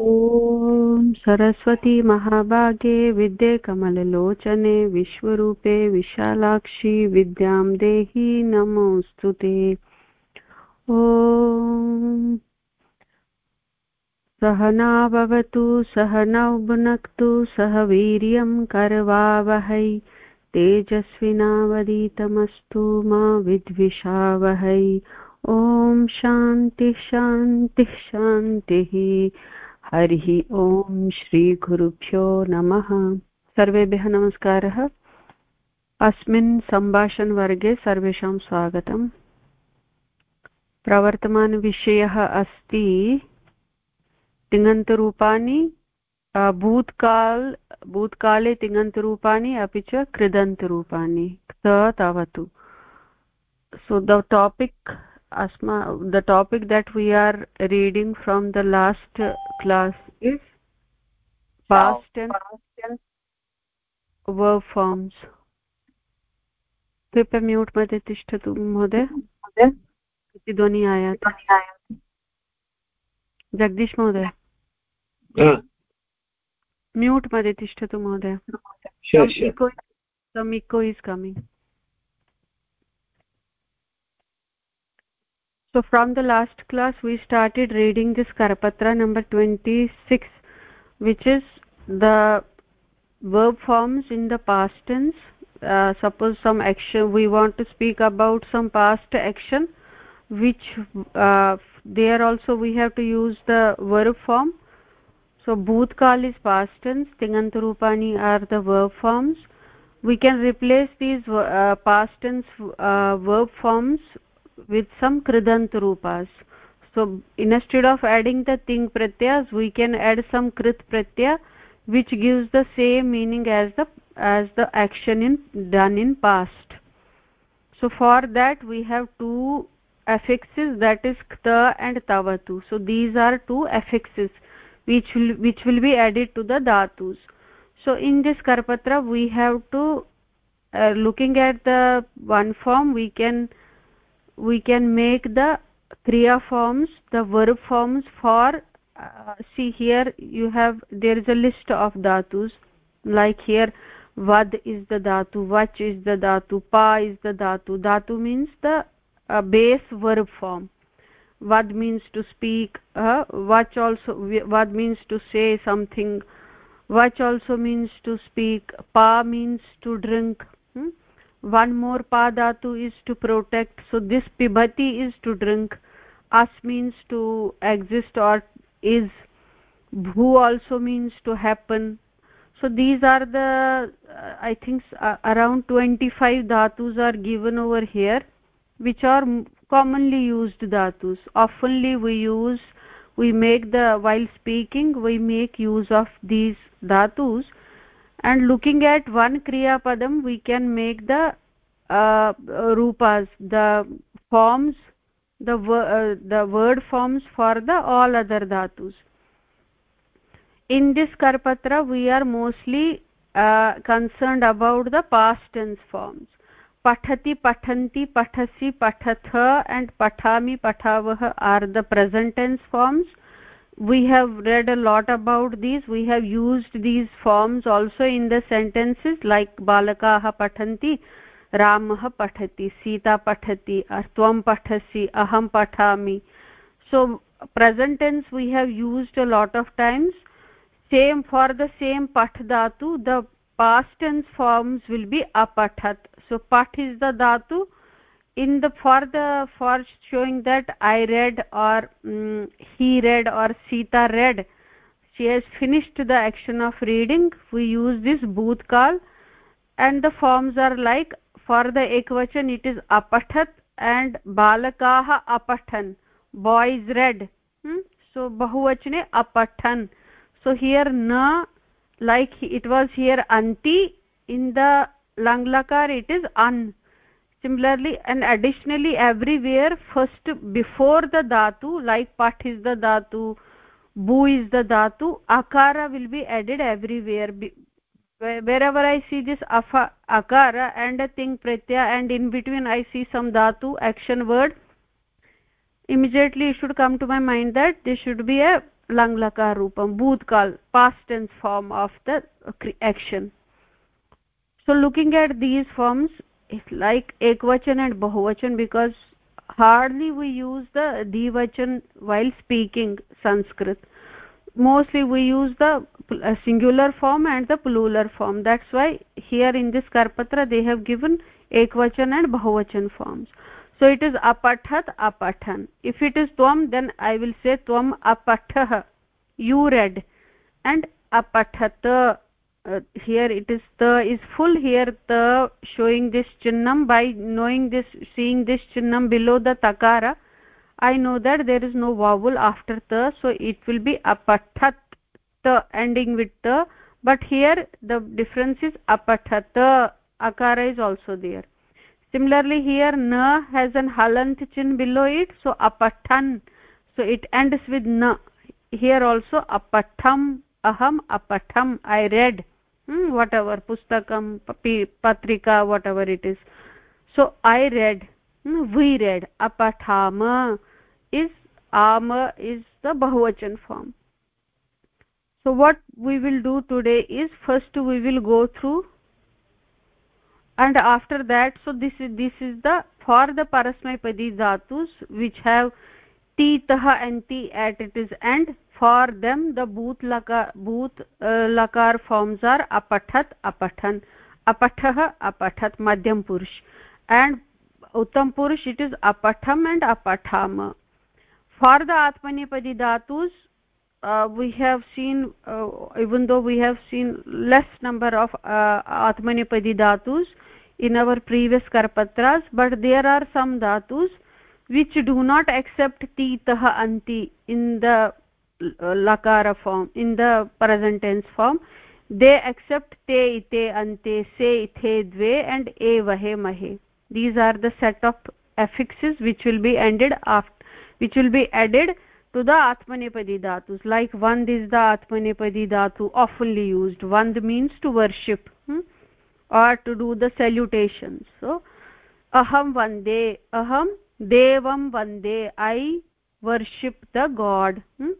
ॐ सरस्वती महाभागे विद्ये कमललोचने विश्वरूपे विशालाक्षि विद्यां देहि नमोऽस्तु ते। ॐ सहना भवतु सहनौ भुनक्तु सह वीर्यं करवावहै। तेजस्विनावदीतमस्तु मा विद्विषावहै। ॐ शान्तिः शान्तिः शान्तिः। हरिः ॐ श्रीगुरुभ्यो नमः। सर्वेभ्यः नमस्कारः। अस्मिन् सम्भाषणवर्गे सर्वेषां स्वागतम्। प्रवर्तमानविषयः अस्ति तिङन्तरूपाणि भूत्काल्, भूत्काले तिङन्तरूपाणि, अपि च कृदन्तरूपाणि। क्त तावतु। So, the topic asma the topic that we are reading from the last class is past tense verb forms कृपया म्यूट् मध्ये तिष्ठतु महोदय इति ध्वनिः आयाति जगदीश महोदय म्यूट् मध्ये तिष्ठतु महोदय some echo is so from the last class we started reading this karpatra number 26 which is the verb forms in the past tense. Uh, suppose some action we want to speak about some past action which uh, there also we have to use the verb form. So bhutkal is past tense tingantarupani are the verb forms. We can replace these uh, past tense uh, verb forms with some kridant rupas so instead of adding the ting pratyas we can add some krit pratyaya which gives the same meaning as the as the action in done in past. So for that we have two affixes that is kta and tavatu. So these are two affixes which will which will be added to the dhatus. So in this karpatra we have to uh, looking at the one form we can we can make the kriya forms the verb forms for uh, see here you have there is a list of dhatus like here vad is the dhatu vach is the dhatu pa is the dhatu dhatu means the uh, base verb form vad means to speak uh, vach also vad means to say something vach also means to speak pa means to drink? One more pa dhatu is to protect. So this pibati is to drink. As means to exist or is. Bhu also means to happen. So these are the uh, i think uh, around 25 dhatus are given over here which are commonly used dhatus. Oftenly we use we make the while speaking we make use of these dhatus and looking at one kriya padam we can make the uh, rupas the forms the uh, the word forms for the all other dhatus. In this karpatra we are mostly uh, concerned about the past tense forms. Pathati pathanti pathasi pathatha and pathami pathavah are the present tense forms we have read a lot about these. We have used these forms also in the sentences like balakaah pathanti ramah pathati sita pathati tvam pathasi aham pathami. So present tense we have used a lot of times. Same for the same path dhatu the past tense forms will be apathat. So path is the dhatu in the for the for showing that i read or um, he read or sita read she has finished the action of reading. We use this bhutkal and the forms are like for the ekvachan it is apathat and balakaah apathan. Boys read hmm? so bahuvachane apathan. So here na like it was here anti. In the langlakar it is an similarly and additionally everywhere first before the dhatu like pat is the dhatu bu is the dhatu akara will be added everywhere. Wherever i see this afa akara and a thing pratyaya and in between i see some dhatu action word immediately it should come to my mind that this should be a lang lakar rupam bhutkal past tense form of the action. So looking at these forms it's like ekvachan and bahuvachan because hardly we use the dvachan while speaking sanskrit. Mostly we use the uh, singular form and the plural form. That's why here in this karpatra they have given ekvachan and bahuvachan forms. So it is apathat apathan. If it is tvam then i will say tvam apatah you read and apathat uh, here it is the is full here the showing this chinnam by knowing this seeing this chinnam below the takara. I know that there is no vowel after the so it will be apathat the ending with the. But here the difference is apathat akara is also there. Similarly here na has an halant chin below it so apathan. So it ends with na. Here also apatham aham apatham i read hmm, whatever pustakam patrika whatever it is. So i read hmm, we read apathama is ama is the bahuvachan form. So what we will do today is first we will go through and after that so this is this is the for the parasmaipadi dhatus which have ti tah and ti at it is end for them the bhoot lakar bhoot uh, lakar forms are apathat apathan apatah apathat madhyam purush and uttam purush it is apatham and apatham for the atmanipadi dhatus uh, we have seen uh, even though we have seen less number of uh, atmanipadi dhatus in our previous karpatras but there are some dhatus which do not accept titah anti in the uh, lakara form in the present tense form they accept te ite ante se ithe dve and e vahe mahe these are the set of affixes which will be ended after which will be added to the atmanepadi dhatus like vand is the atmanepadi dhatu oftenly used vand means to worship hmm? or to do the salutations so aham vande aham devam vande i worship the god hmm?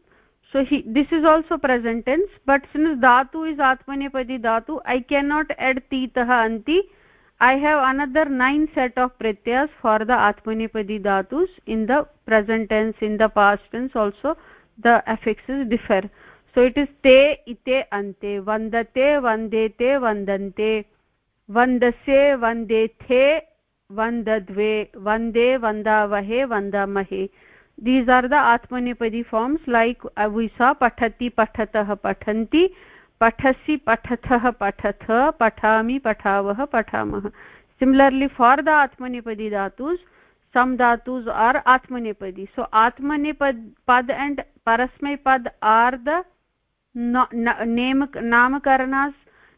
So he this is also present tense but since dhatu is atmanepadi dhatu i cannot add titah anti. I have another nine set of pratyas for the atmanepadi dhatus in the present tense in the past tense also the affixes differ. So it is te ite ante vandate vandete vandante vandase vandethe vandadve vande vandavahe vandamahe these are the atmanepadi forms like uh, we saw pathati pathatah pathanti पठसि पठथः पठथ पठामि पठावः पठामः similarly for the atmanepadi dhatus some dhatus are atmanepadi so atmanepad pad and parasmay pad are the name namakarnas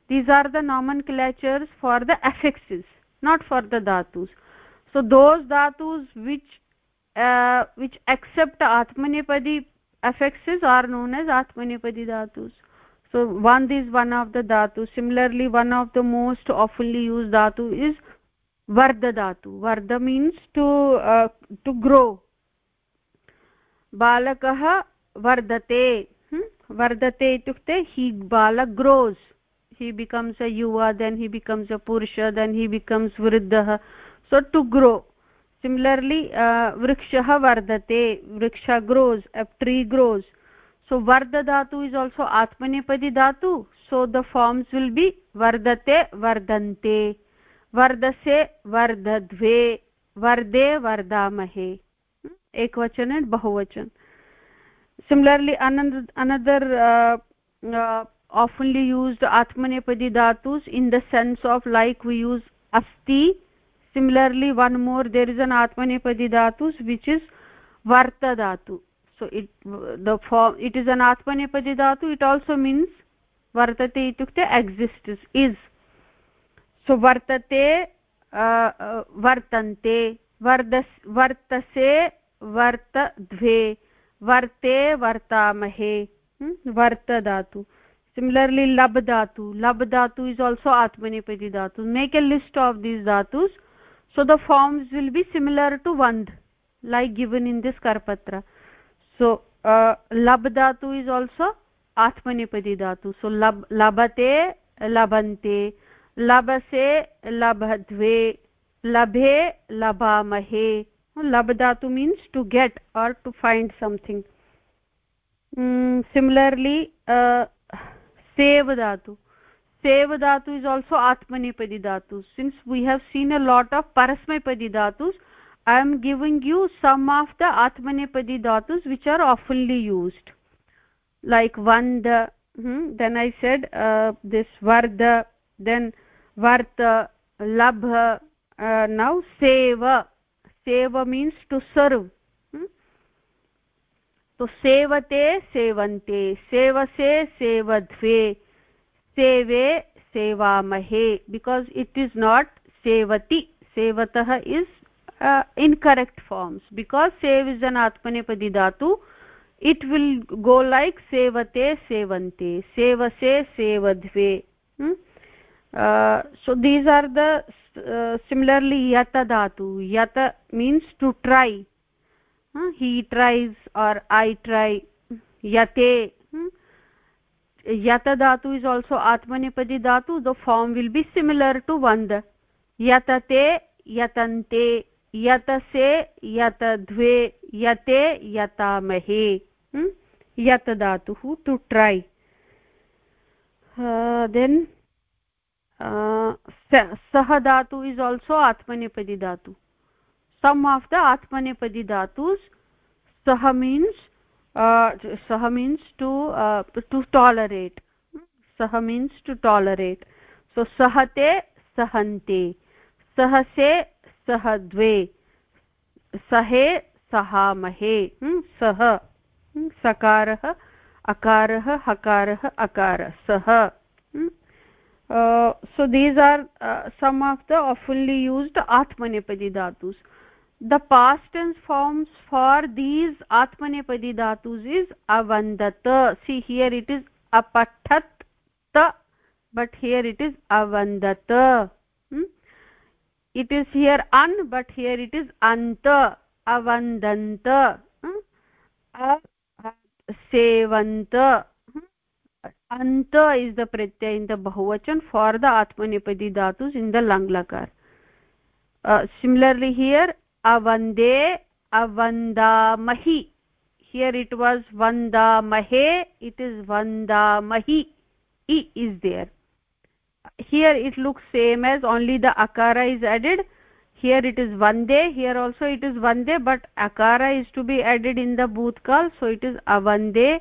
these are the nomenclatures for the affixes not for the dhatus so those dhatus which uh, which accept atmanepadi affixes are known as atmanepadi dhatus so vand is one of the dhatu similarly one of the most oftenly used dhatu is varda dhatu varda means to uh, to grow balakah vardate hmm? vardate itukte he balak grows he becomes a yuva then he becomes a purusha then he becomes vriddha so to grow similarly वृक्ष वर्धते वृक्ष ग्रोज् tree grows सो वर्ध धातु is also आत्मनेपदी धातु so the forms will be वर्धते वर्धन्ते वर्धसे वर्धद्वे वर्धे वर्धामहे एकवचन एंड बहुवचन सिमिलर्लि अनन्द अनदर् आफन्ली यूस्ड् आत्मनेपदी धातुस् in the sense of like we use अस्ति similarly one more there is an atmanepadi dhatus which is varta dhatu so it the form it is an atmanepadi dhatu it also means vartate itukte exists is so vartate uh, uh, vartante vardas vartase vartadve vartamahe hmm? varta dhatu similarly lab dhatu lab dhatu is also atmanepadi dhatu make a list of these dhatus so the forms will be similar to vand like given in this karpatra so uh, lab dhatu is also atmanepadi dhatu so lab labate labante labase labhadve labhe labamahe lab dhatu means to get or to find something mm, similarly uh, save dhatu सेव धातु is also आत्मनेपदी धातु since we have seen a lot of परस्मैपदी धातु I am giving you some of the आत्मनेपदी धातुस् which are awfully use like one then I said this वर्ध then वर्त लभ now सेव सेव means to serve तो सेवते सेवन्ते सेवसे सेवध्वे सेवे सेवामहे बिकास् इट् इस् नाट् सेवति सेवतः इस् इन्करेक्ट् फार्म्स् बिकास् सेव् इस् अन् आत्मनेपदी धातु इट् विल् गो लैक् सेवते सेवन्ते सेवसे सेवध्वे so these are the uh, yata dhatu yata means to try uh, he tries or i try yate hmm? Yata dhatu is also atmanepadi dhatu the form will be similar to vand yatate yatante yatase yatadve yate yatamahe hmm? dhatu to try uh, then सः धातु is also आत्मनेपदी धातु some of the atmanepadi dhatus saha means uh, सः means to to tolerate सः means to tolerate so सहते, सहन्ति. सहसे सह द्वे सहे. सहामहे हम्म, सः हम्म, सकारः, अकारः, हकारः, अकार. सः so these are some of the fully used आत्मनेपदी धातुस्. The past tense forms for these atmanepadi dhatus is avandat see here it is apathat but here it is avandat hmm? it is here an but here it is ant avandant hmm? sevant hmm? anta is the pratyay in the bahuvachan for the atmanepadi dhatus in the langlakar uh, similarly here avande avandamahi. Here it was vandamahe it is vandamahi. E is there. Here it looks same as only the akara is added. Here it is vande here also it is vande but akara is to be added in the bhutkal so it is avande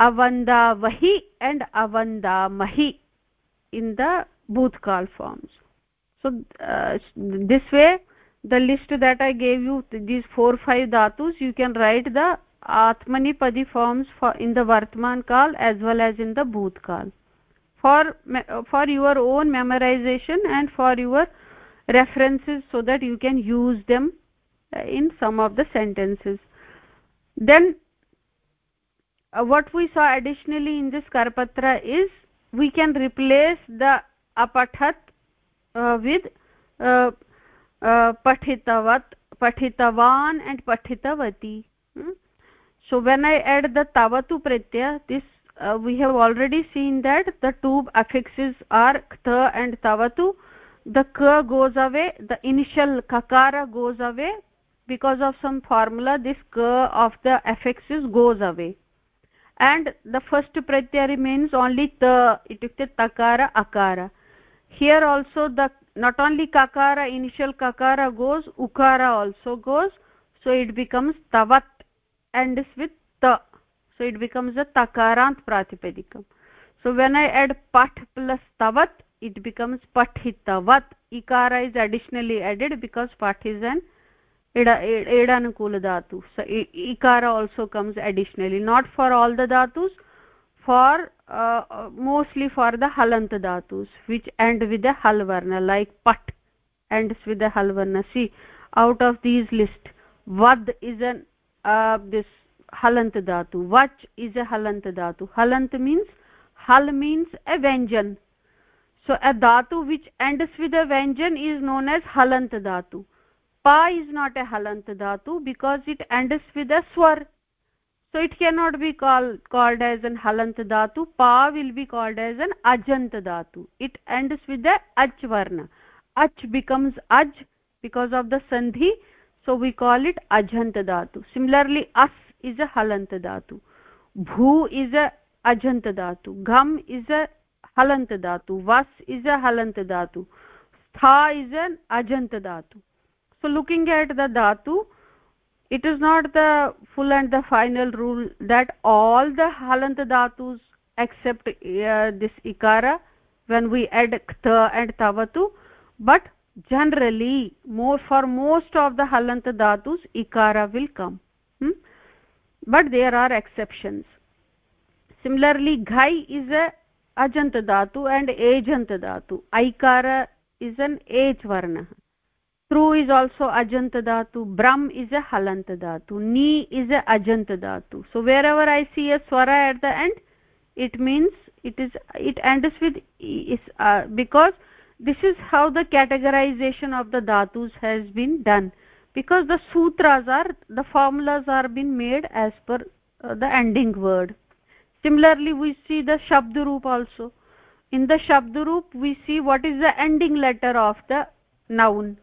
avandavahi and avandamahi in the bhutkal forms. So uh, this way the list that i gave you these four five dhatus you can write the atmani padi forms for in the vartman kal as well as in the bhut kal for for your own memorization and for your references so that you can use them uh, in some of the sentences. Then uh, what we saw additionally in this karpatra is we can replace the apathat uh, with uh, पठितवत् पठितवान् and पठितवती so when i add the tavatu pratyaya this uh, we have already seen that the two affixes are ktha and tavatu the ka goes away the initial kakara goes away because of some formula this ka of the affixes goes away and the first pratyaya remains only ta itukte takara akara here also the not only kakara initial kakara goes ukara also goes. So it becomes tavat and is with ta. So it becomes a takarant pratipadikam so when i add pat plus tavat it becomes pathitavat. Ikara is additionally added because pat is an edanukula dhatu. So ikara also comes additionally. Not for all the dhatus for uh, uh, mostly for the halant dhatus which end with a hal varna like pat ends with a hal varna see out of these list vad is an uh, this halant dhatu. Vach is a halant dhatu. Halant means hal means a vyanjan. So a dhatu which ends with a vyanjan is known as halant dhatu. Pa is not a halant dhatu because it ends with a swar so it cannot be called called as an halant dhatu pa will be called as an ajant dhatu it ends with the ach varna ach becomes aj because of the sandhi so we call it ajant dhatu similarly as is a halant dhatu bhu is a ajant dhatu gham is a halant dhatu vas is a halant dhatu stha is an ajant dhatu so looking at the dhatu it is not the full and the final rule that all the halant dhatus except uh, this ikara when we add kta and tavatu but generally more for most of the halant dhatus ikara will come hmm? but there are exceptions. Similarly ghai is a ajant dhatu and ajant dhatu. Aikara is an age varna tru is also ajant dhatu brahm is a halant dhatu ni is a ajant dhatu. So wherever i see a swara at the end it means it is it ends with is uh, because this is how the categorization of the dhatus has been done. Because the sutras are the formulas are been made as per uh, the ending word. Similarly we see the shabd roop also. In the shabd roop we see what is the ending letter of the noun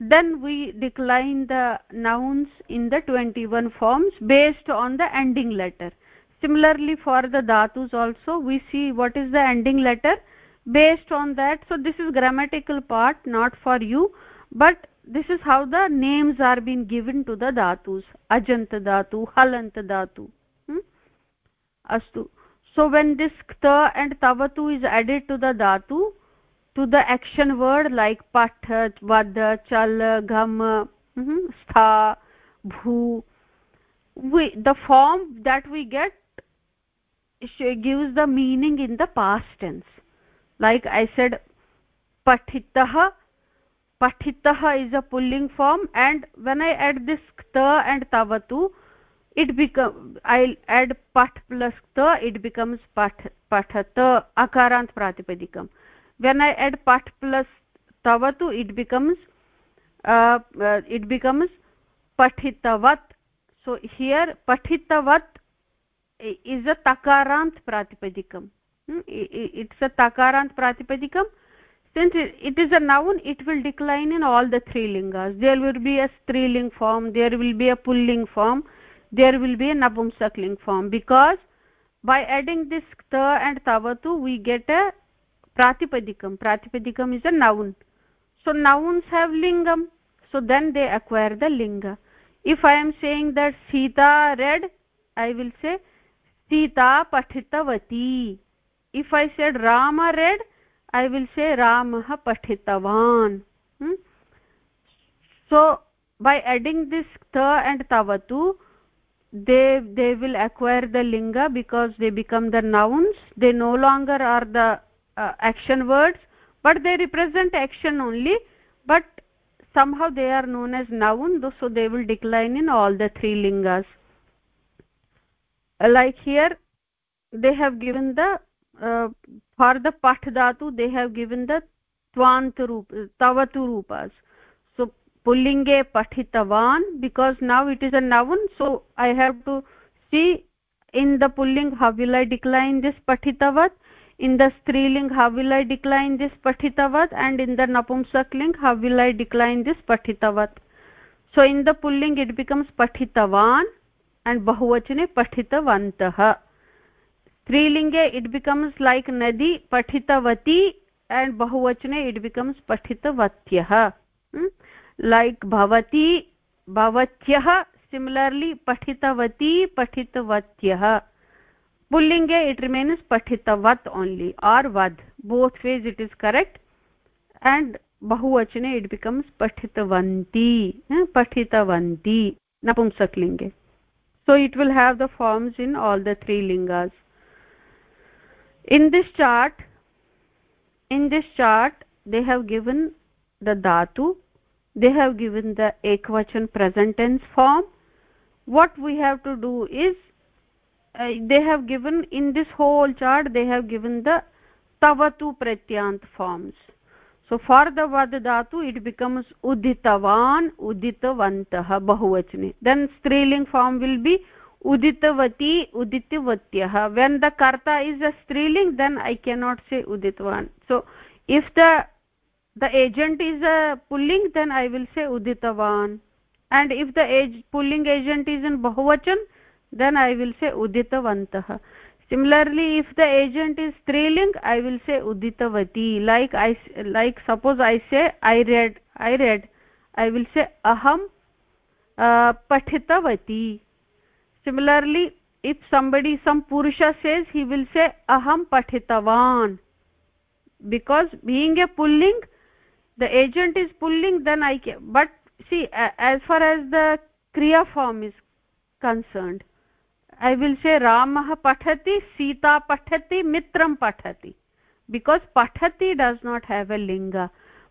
then we decline the nouns in the 21 forms based on the ending letter. Similarly for the dhatus also we see what is the ending letter based on that. So this is grammatical part not for you but this is how the names are being given to the dhatus. Ajant dhatu halant dhatu hmm? astu. So when this kta and tavatu is added to the dhatu to the action word like path vad chal gham mm, stha bhu. We the form that we get gives the meaning in the past tense. Like i said pathitah pathitah is a pulling form and when i add this kta and tavatu it become i'll add pat plus kta it becomes path pathat akarant pratipadikam when i add pat plus tavatu it becomes uh, uh, it becomes pathitavat so here pathitavat is a takarant pratipadikam. Hmm? it's a takarant pratipadikam. Since it is a noun it will decline in all the three lingas. There will be a striling form there will be a pulling form there will be a napumsakling form. Because by adding this ta and tavatu we get a pratipadikam. Pratipadikam is a noun. So nouns have lingam. So then they acquire the linga. If i am saying that sita read i will say sita pathitavati if i said rama read i will say ramah pathitavan hmm? so by adding this ta and tavatu they they will acquire the linga because they become the nouns. They no longer are the uh, action words but they represent action only but somehow they are known as noun so they will decline in all the three lingas. Like here they have given the uh, for the path dhatu they have given the twant roop tavatu rupas. So pullinge pathitavan because now it is a noun so i have to see in the pulling how will i decline this pathitavat in the striling how will i decline this pathitavat and in the napumsakling how will i decline this pathitavat so in the pulling it becomes pathitavan and bahuvachane pathitavantah it becomes like nadi pathitavati and bahuvachane it becomes pathitavatyah hmm? like bhavati bhavatyah similarly pathitavati pathitavatyah pullinge it remains pathitavat only or vad both ways it is correct and bahuvachane it becomes pathitavanti pathitavanti napumsaklinge so it will have the forms in all the three lingas in this chart in this chart they have given the dhatu they have given the ekvachan present tense form what we have to do is uh, they have given in this whole chart they have given the tavatu pratyant forms. So for the vad dhatu it becomes uditavan uditavantah bahuvachane. Then striling form will be uditavati uditvatyah when the karta is a striling then i cannot say uditvan so if the the agent is a pulling then i will say uditavan and if the age pulling agent is in bahuvachan then i will say uditavantah similarly if the agent is striling i will say uditavati like i like suppose i say i read i read i will say aham uh, pathitavati similarly if somebody some purusha says he will say aham pathitavan because being a pulling the agent is pulling then i can but see as far as the kriya form is concerned I will say रामः पठति सीता पठति मित्रं पठति because पठति does not have a लिंग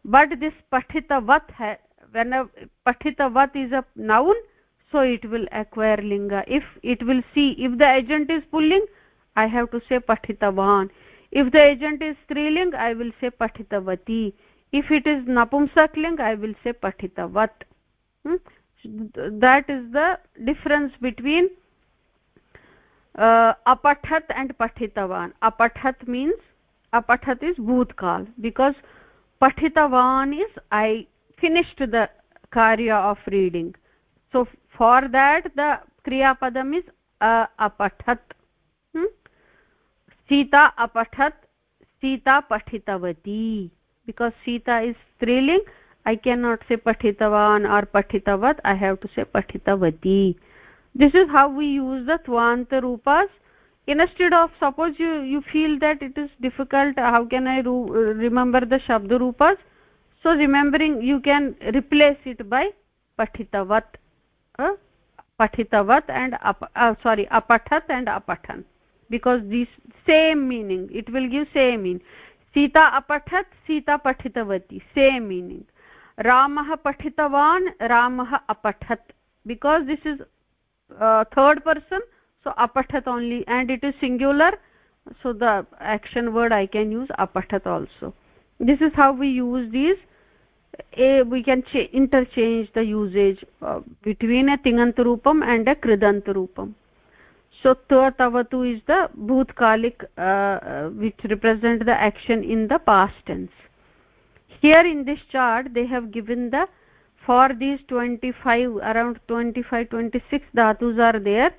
but this पठितवत् when पठितवत् is a noun so it will acquire लिंग if it will see if the agent is pulling I have to say पठितवान् इफ़ द एजेंट इज़ स्त्रीलिंग आई will say पठितवती if it is नपुंसकलिङ्ग् I will say पठितवत् that is the difference between apathat and pathitavan apathat means apathat is bhutkal because pathitavan is i finished the karya of reading so for that the kriya padam is uh, apathat hmm? sita apathat sita pathitavati because sita is striling i cannot say pathitavan or pathitavat i have to say pathitavati this is how we use the tvanta rupas. Instead of suppose you you feel that it is difficult how can i remember the shabd rupas? So remembering you can replace it by pathitavat pathitavat and uh, sorry apathat and apathan. Because these same meaning it will give same meaning. Sita apathat sita pathitavati same meaning. Ramah pathitavan ramah apathat. Because this is uh, third person. So apathat only. And it is singular. So the action word i can use apathat also. This is how we use these. A we can interchange the usage uh, between a tingant roopam and a kridant roopam so ta tavatu is the bhutkalik uh, uh, which represent the action in the past tense. Here in this chart they have given the for these 25 around 25 26 dhatus are there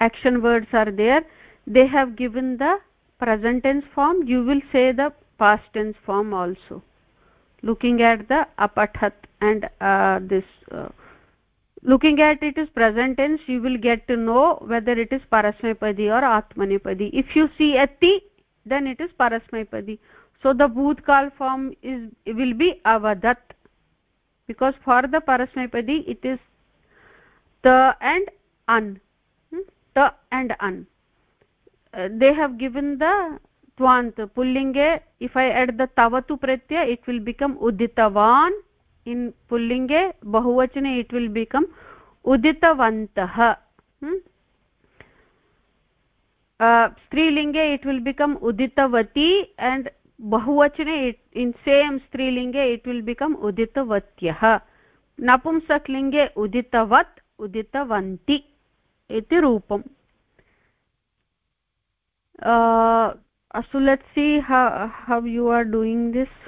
action words are there. They have given the present tense form. You will say the past tense form also. Looking at the apathat and uh, this uh, looking at it is present tense you will get to know whether it is parasmapadi or atmanepadi if you see a ti then it is parasmapadi so the bhutkal form is will be avadat because for the parasmapadi it is ta and an hmm? ta and an uh, they have given the twant pullinge if i add the tavatu pratyay it will become uditavan in pullinge bahuvachane it will become uditavantah hmm? uh, strilinge it will become uditavati and बहुवचने in same स्त्रीलिंगे it will become उदितवत्यः। नपुंसकलिङ्गे उदितवत्, उदितवन्ति इति रूपम्। अस्तु let have you are doing this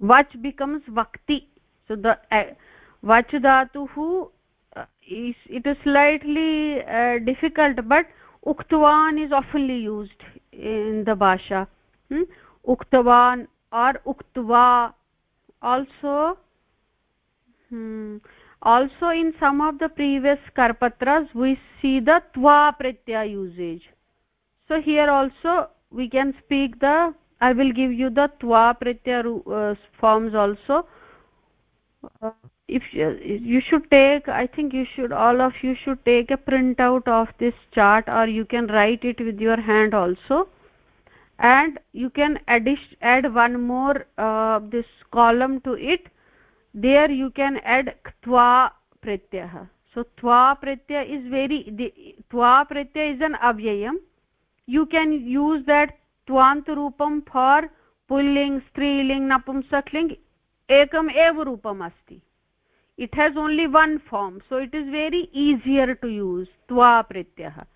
वच् becomes वक्ति सो द वच् धातुः it is slightly difficult but उक्त्वान् is आफन्लि used in the भाषा uktavan or uktva. Also hmm, also in some of the previous karpatras we see the tva pratyaya usage. So here also we can speak the i will give you the twa pratyaya uh, forms also. Uh, if you, you should take i think you should all of you should take a printout of this chart or you can write it with your hand also and you can add add one more uh, this column to it there you can add twa pratyah so twa pratyaya is very the twa pratyaya is an avyayam you can use that twant roopam for pulling striling napumsakling ekam ev roopam asti it has only one form so it is very easier to use tva pratyah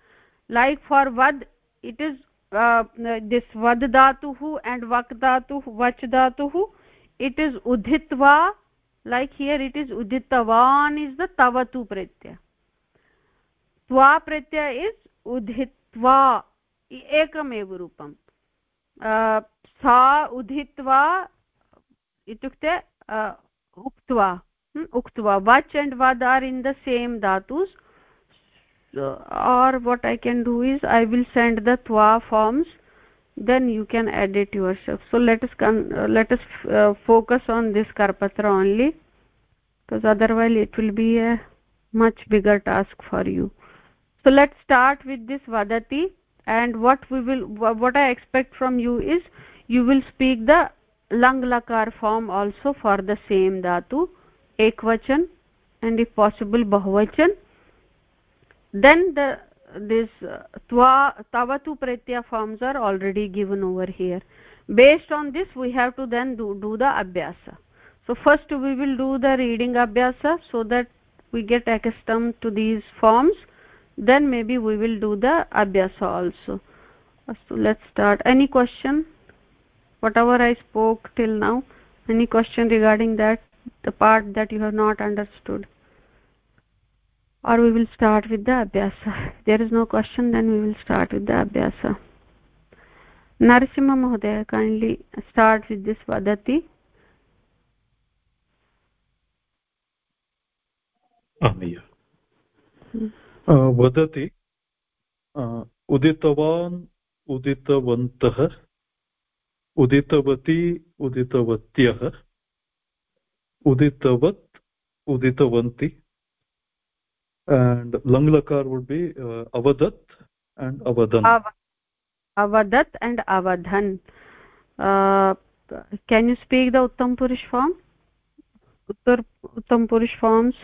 like for vad it is this वद् धातुः and वक् धातुः वच् धातुः it is उधित्वा like here it is उदितवान् is the तव तु प्रत्यय त्वा प्रत्यय इस् उधित्वा एकमेव रूपं सा उधित्वा इत्युक्ते उक्त्वा उक्त्वा वच् एंड वद आर इन द सेम् धातुस् or what i can do is i will send the twa forms then you can edit yourself. So let us uh, let us uh, focus on this karpatra only because otherwise it will be a much bigger task for you. So let's start with this vadati and what we will what i expect from you is you will speak the lang lakar form also for the same dhatu ekvachan and if possible bahuvachan then the this uh, twa tavatu pratyaya forms are already given over here. Based on this we have to then do, do the abhyasa. So first we will do the reading abhyasa so that we get accustomed to these forms. Then maybe we will do the abhyasa also. So let's start. Any question? Whatever i spoke till now any question regarding that the part that you have not understood or we will start with the abhyasa if there is no question then we will start with the abhyasa narasimha mohoday kindly start with this vadati वदति उदितवान् उदितवन्तः उदितवती उदितवत्यः uditawat uditavanti and lang lakar would be uh, avadat and avadan. Av avadat and avadhan. Uh, can you speak the uttam purush form? Uttar uttam purush forms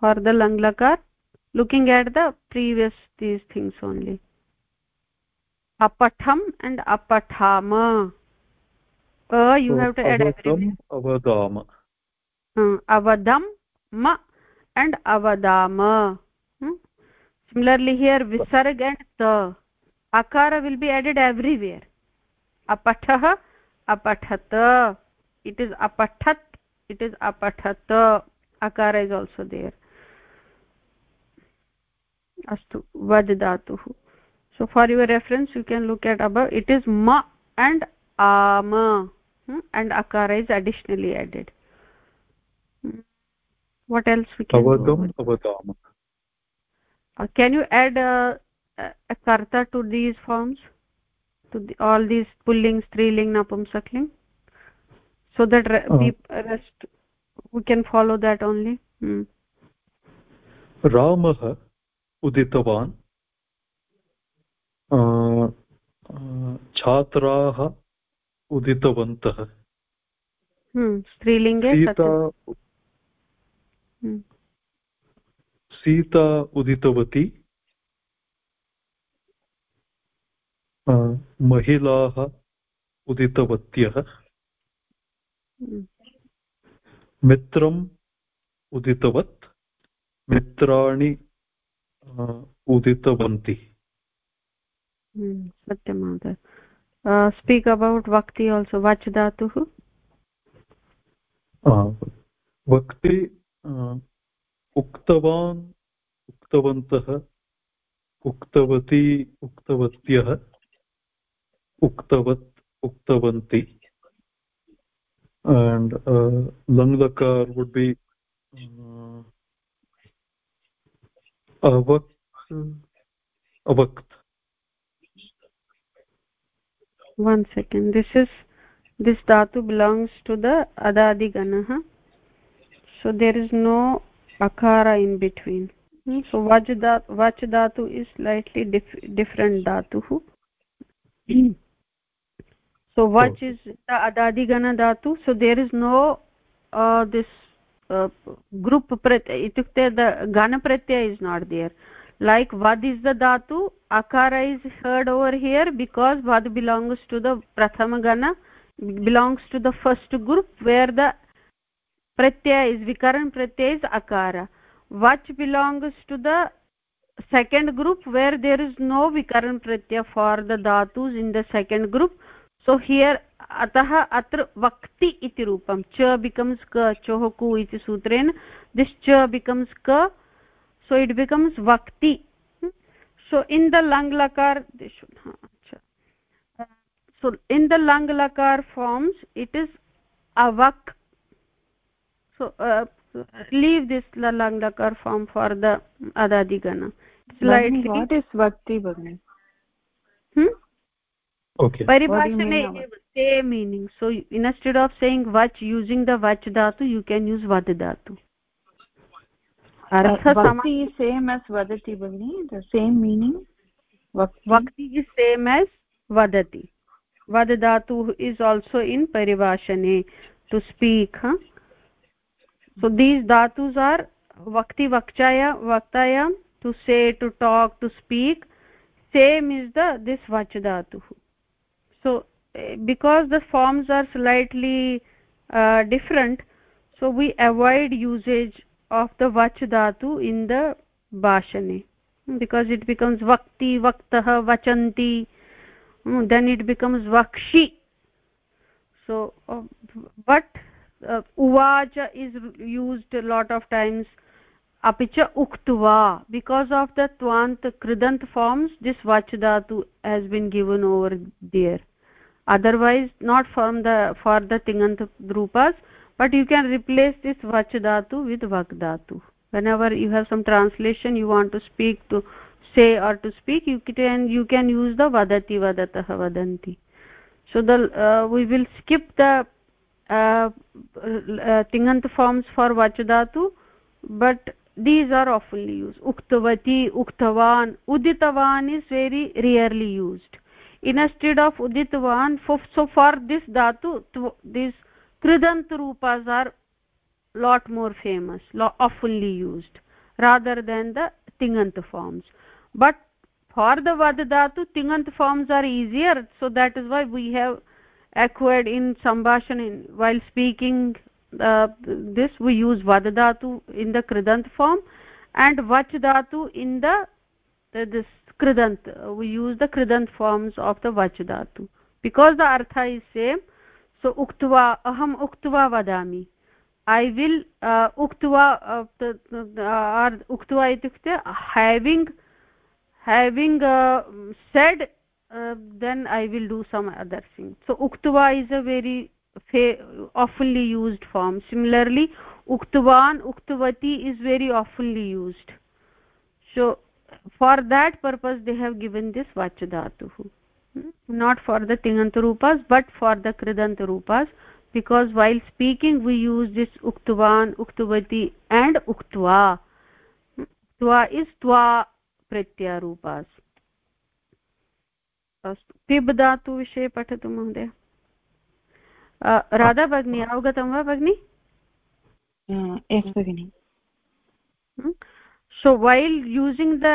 for the lang lakar looking at the previous these things only. Apatham and apathama. Uh, you so, have to add everything. Avadama avadam ma and avadama? Similarly here visarg and ta akara will be added everywhere. Apatah apathat it is apathat it is apathat akara is also there. Astu vad dhatuh so for your reference you can look at above. It is ma and ama. Hmm? and akara is additionally added. What else we can avadam uh, can you add uh, a karta to these forms to the, all these pulling striling napumsakling so that re uh, we rest we can follow that only hmm. ramah uditavan छात्राः उदितवन्तः स्त्रीलिङ्गे सीता उदितवती। महिलाः उदितवत्यः। मित्रम् उदितवत्। मित्राणि उदितवन्ति। सत्यं महोदय। Speak about वक्ति also वच् धातुः? वक्ति उक्तवान् उक्तवन्तः उक्तवती उक्तवत्यः उक्तवत् उक्तवन्ति and uh, lang lakar would be uh, avakt avakt one second this is this dhatu belongs to the adadi ganah so there is no akara in between hmm? So vaj dhatu dhatu is slightly dif different dhatu. So vach is the adadi gana dhatu. So there is no uh, this uh, group pratyay itukte the gana pratyay is not there. Like vad is the dhatu? Akara is heard over here because vad belongs to the prathama gana belongs to the first group where the pratyaya is vikaran pratyaya is akara second group where there is no vikaran pratyaya for the dhatus in the second group so here atah atra vakti iti rupam cha becomes ka choh ku iti sutren this cha becomes ka so it becomes vakti so in the lang lakar this should ha, so in the lang lakar forms it is avak so uh, leave this lang lakar form for the adadigana slightly what is vakti bagni hmm okay paribhashane same meaning so instead of saying vach using the vach dhatu you can use vad dhatu artha vakti is same as vadati bagni the same meaning vakti is same as vadati vad dhatu is also in paribhashane to speak huh? So these dhatus are vakti vakchaya vaktaya to say to talk to speak. Same is the this vach dhatu so because the forms are slightly uh, different so we avoid usage of the vach dhatu in the bhashane because it becomes vakti vaktah vachanti. Hmm, then it becomes vakshi. So uh, but uh, is used a lot of times. Apicha uktva. Because of the twant kridant forms this vach has been given over there. Otherwise not from the for the tingant rupas but you can replace this vach with vak dhatu whenever you have some translation you want to speak to say or to speak you can you can use the vadati vadatah vadanti. So the uh, we will skip the uh, uh, tingant forms for vach dhatu but these are often used. Uktavati uktavan uditavan is very rarely used. Instead of uditvan so for this dhatu these kridant are lot more famous oftenly used rather than the tingant forms. But for the vad dhatu tingant forms are easier so that is why we have acquired in sambhashan in, while speaking uh, this we use vad dhatu in the kridant form and vach dhatu in the, the this kridant we use the kridant forms of the vach dhatu. Because the artha is same so uktva aham uktva vadami. I will uh, uktva uh, or uktva itukte having having uh, said uh, then i will do some other thing. So uktva is a very oftenly used form. Similarly uktvan uktavati is very oftenly used. So for that purpose they have given this vach dhatu hmm? not for the tingant rupas but for the kridant rupas because while speaking we use this uktvan uktavati and uktva. Tva is tva pratyaya rupas अस्तु। पिब् धातु विषये पठतु महोदय। राधा भगिनी अवगतं वा भगिनि? So well using the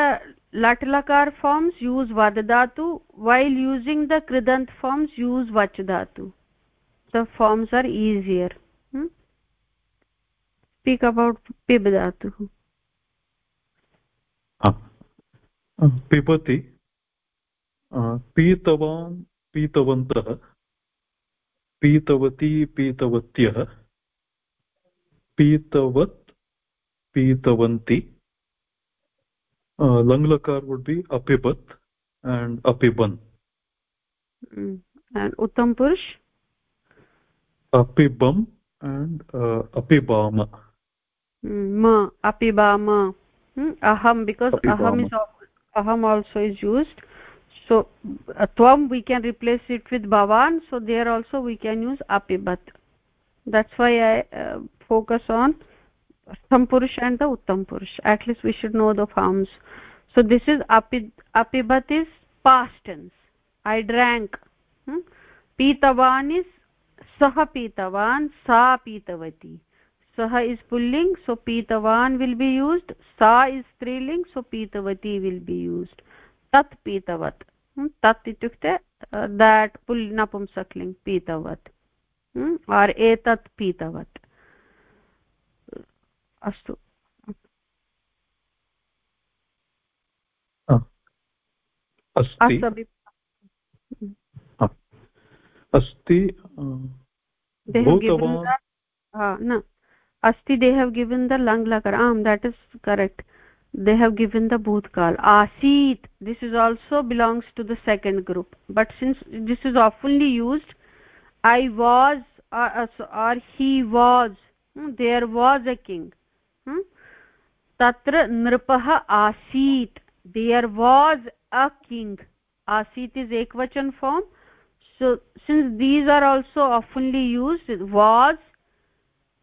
लट्लकार फार्म्स् यूस् वद धातु वैल् यूसिङ्ग् द कृदन्त फार्म्स् यूस् वच् धातु the forms are easier speak about पिब् धातुः पिबति। पीतवान् पीतवन्तः पीतवती पीतवत्यः पीतवत् पीतवन्ति uh, lang lakar would be apibat and apiban mm. and uttam purush apibam and uh, apibama mm, ma apibama mm, aham because apibama. aham is aham also is used so uh, tvam we can replace it with bhavan. So there also we can use apibat. That's why i uh, focus on pratham purush and the uttam purush. At least we should know the forms. So this is api apibat is past tense. I drank. Hmm? pitavan is sah pitavan sa pitavati. Sah is pulling so pitavan will be used. Sa is striling so pitavati will be used. Tat pitavat हम्म, तत् इत्युक्ते that pull नपुंसकलिङ्ग् पीतवत्। हम्म, आर् एतत् पीतवत्। अस्तु। अस्ति। न। अस्ति they have given the लङ्ग् लकर्। आम् that is correct they have given the bhutkal asit this is also belongs to the second group. But since this is oftenly used i was or, or he was hmm, there was a king. Hmm? tatra nrpah asit. There was a king. Asit is ekvachan form. So since these are also oftenly used was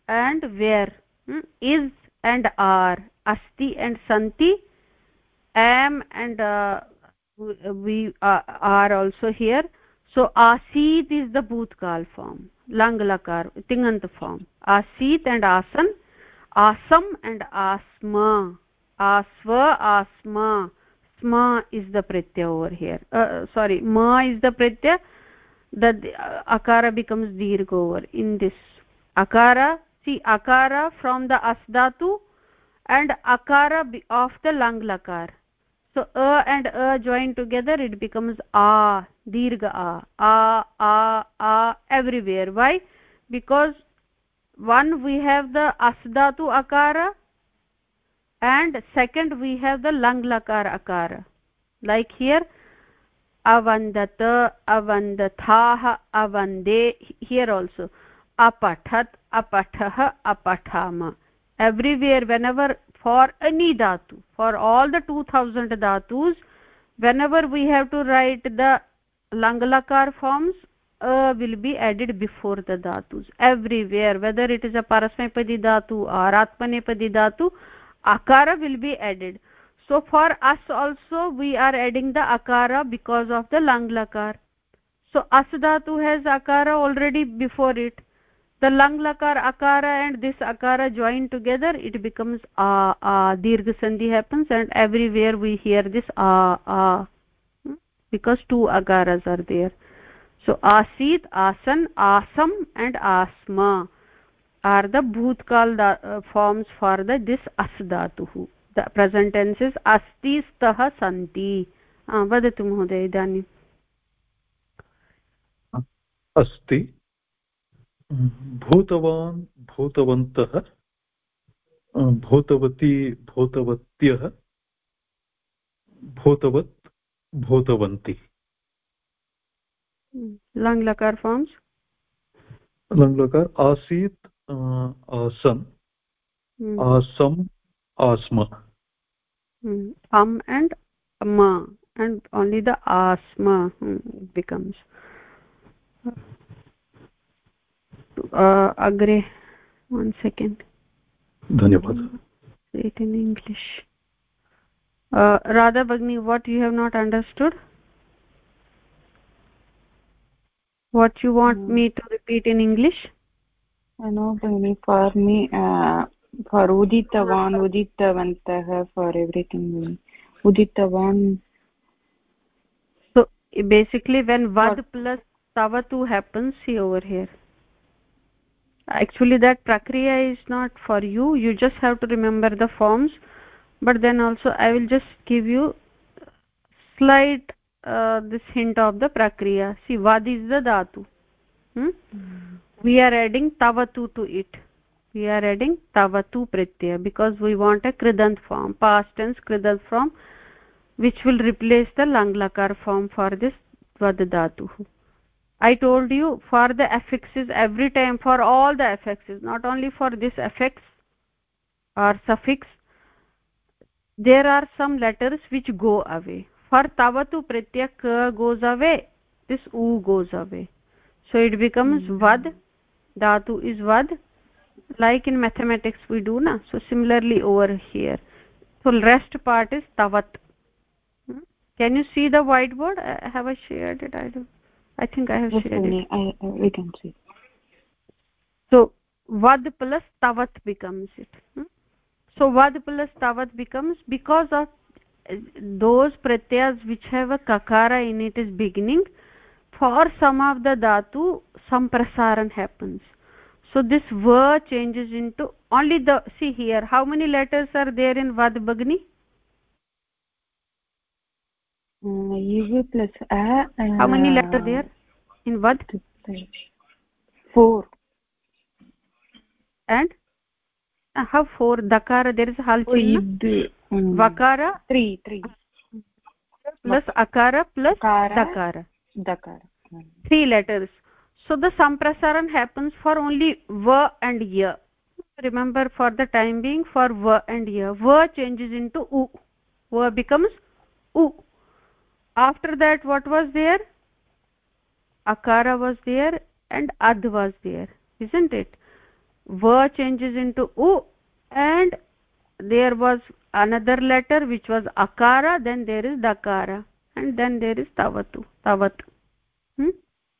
and where hmm? is and are asti and santi. Am and uh, we uh, are also here. So asit is the bhutkal form lang lakar tingant form. Asit and asan asam and asma. Asva asma. Sma is the pratyaya over here. Uh, sorry ma is the pratyaya the uh, akara becomes dirgha over in this. Akara see akara from the asdhatu and akara of the lang lakar. So a and a join together it becomes a dirgha a a a a everywhere. Why? Because one we have the asdhatu akara and second we have the lang lakar akara. Like here avandat avandathah avande here also. Apathat apatah apatama everywhere whenever for any dhatu for all the 2000 dhatus whenever we have to write the langlakar forms a will be added before the dhatus. Everywhere whether it is a parasmapadi dhatu or atmanepadi dhatu akara will be added. So for us also we are adding the akara because of the langlakar so as dhatu has akara already before it the lang lakar akara and this akara joined together it becomes a a dirgha sandhi happens and everywhere we hear this a a because two akaras are there so asit asan asam and asma are the bhutkal uh, forms for the this as dhatuh the present tense is asti stah santi वदतु महोदय इदानीम् अस्ति भूतवान् भूतवन्तः भूतवती भूतवत्यः भूतवत् भूतवन्ति। लङ्लकार फार्म्स्? लङ्लकार आसीत् आसन्। आसम्। आस्म um and ma and only the asma becomes अग्रे वन् सेकेण्ड् धन्यवादः it in English radha bagni what you have not understood what you want mm. me to repeat in english i know bagni for me uh, for uditavan uditavantah for everything uditavan so basically when vad plus tavatu happens see over here actually that prakriya is not for you. You just have to remember the forms. But then also i will just give you slight uh, this hint of the prakriya. See vad is the dhatu? Hmm? mm. we are adding tavatu to it. We are adding tavatu pratyaya because we want a kridant form past tense kridant form which will replace the langlakar form for this vad dhatu i told you for the affixes every time for all the affixes not only for this affix or suffix there are some letters which go away. For tavatu pratyaya ka goes away this u goes away. So it becomes mm -hmm. vad dhatu is vad like in mathematics we do na? So similarly over here. So rest part is tavat. Hmm? can you see the whiteboard? Have i shared it i don't i think i have yes, shared it. I, I, we can see. So vad plus tavat becomes it hmm? so vad plus tavat becomes because of uh, those pratyas which have a kakara in it is beginning for some of the dhatu some prasaran happens. So this va changes into only the see here how many letters are there in vad bagni uh, plus a how many letters there? In vad four. And? Uh, how four. Dakara there is hal chinna um, vakara? Three three. Plus akara plus dakara. Dakara. Three letters. So the samprasaran happens for only va and ya remember for the time being for va and ya va changes into u. Va becomes u after that what was there? Akara was there and ad was there isn't it? Va changes into u and there was another letter which was akara then there is dakara and then there is tavatu tavat. Hmm?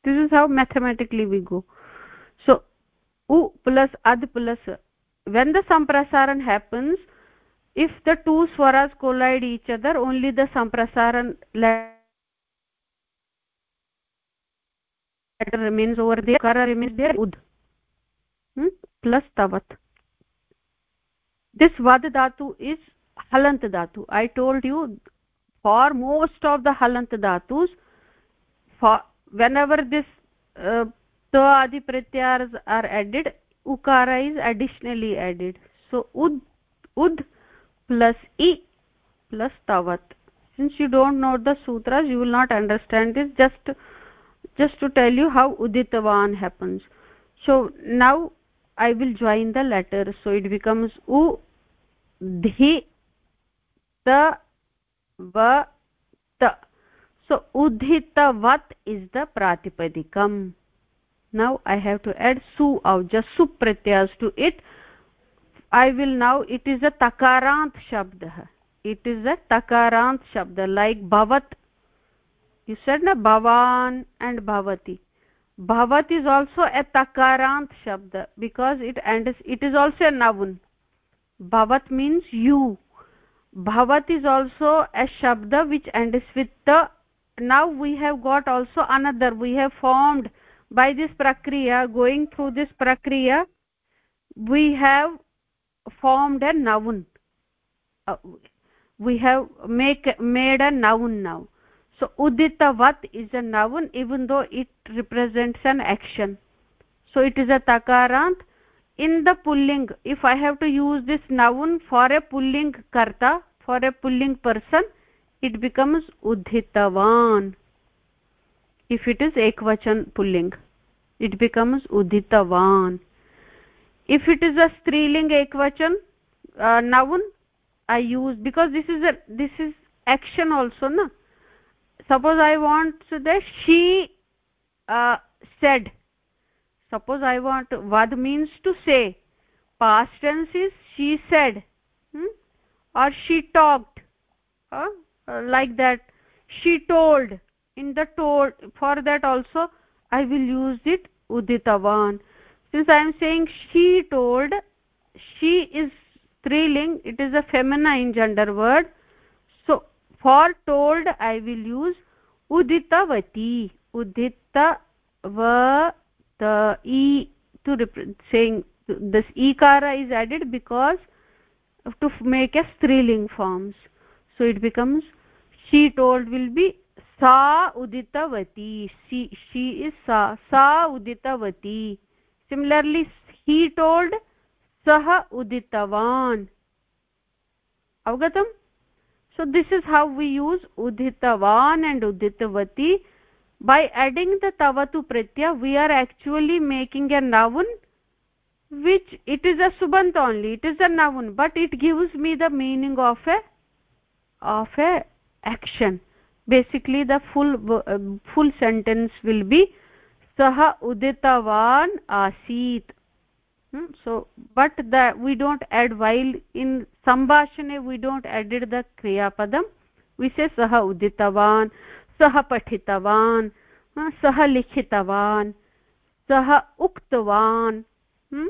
this is how mathematically we go. So u plus ad plus when the samprasaran happens if the two swaras collide each other only the samprasaran letter remains over there kara remains there ud hmm? plus tavat this vad dhatu is halant dhatu i told you for most of the halant dhatus for whenever this uh, ta adi pratyars are added ukara is additionally added so ud ud plus i plus tavat. Since you don't know the sutras you will not understand this. Just just to tell you how uditavan happens. So now i will join the letters so it becomes u dhi ta va ta. So udhitavat is the pratipadikam. Now i have to add su of just su pratyas to it i will now it is a takarant shabd it is a takarant shabd like bhavat. You said na bhavan and bhavati. Bhavat is also a takarant shabd because it and it is also a noun. Bhavat means you. Bhavat is also a shabd which ends with the now we have got also another. We have formed by this prakriya going through this prakriya we have formed a noun uh, we have make made a noun now so uditavat is a noun even though it represents an action so it is a takarant in the pulling if i have to use this noun for a pulling karta for a pulling person it becomes udhitavan if it is ekvachan pulling it becomes udhitavan if it is a striling ekvachan uh, noun i use because this is a this is action also na. Suppose i want that she uh, said. Suppose i want vad means to say. Past tense is she said hmm? or she talked uh, like that. She told. In the told for that also i will use it uditavan since i am saying she told she is striling it is a feminine gender word. So for told i will use uditavati uditavati e to saying this ikara is added because to make a striling forms. So it becomes she told will be sa uditavati she she is sa sa uditavati similarly he told sah uditavan avgatam so this is how we use udhitavan and udhitavati by adding the tavatu pratyaya we are actually making a noun which it is a subant only it is a noun but it gives me the meaning of a of a action basically the full uh, full sentence will be uditavan asit hmm? so but the we don't add while in sambhashane we don't added the kriya padam we say sah uditavan sah pathitavan sah likhitavan sah uktavan hmm?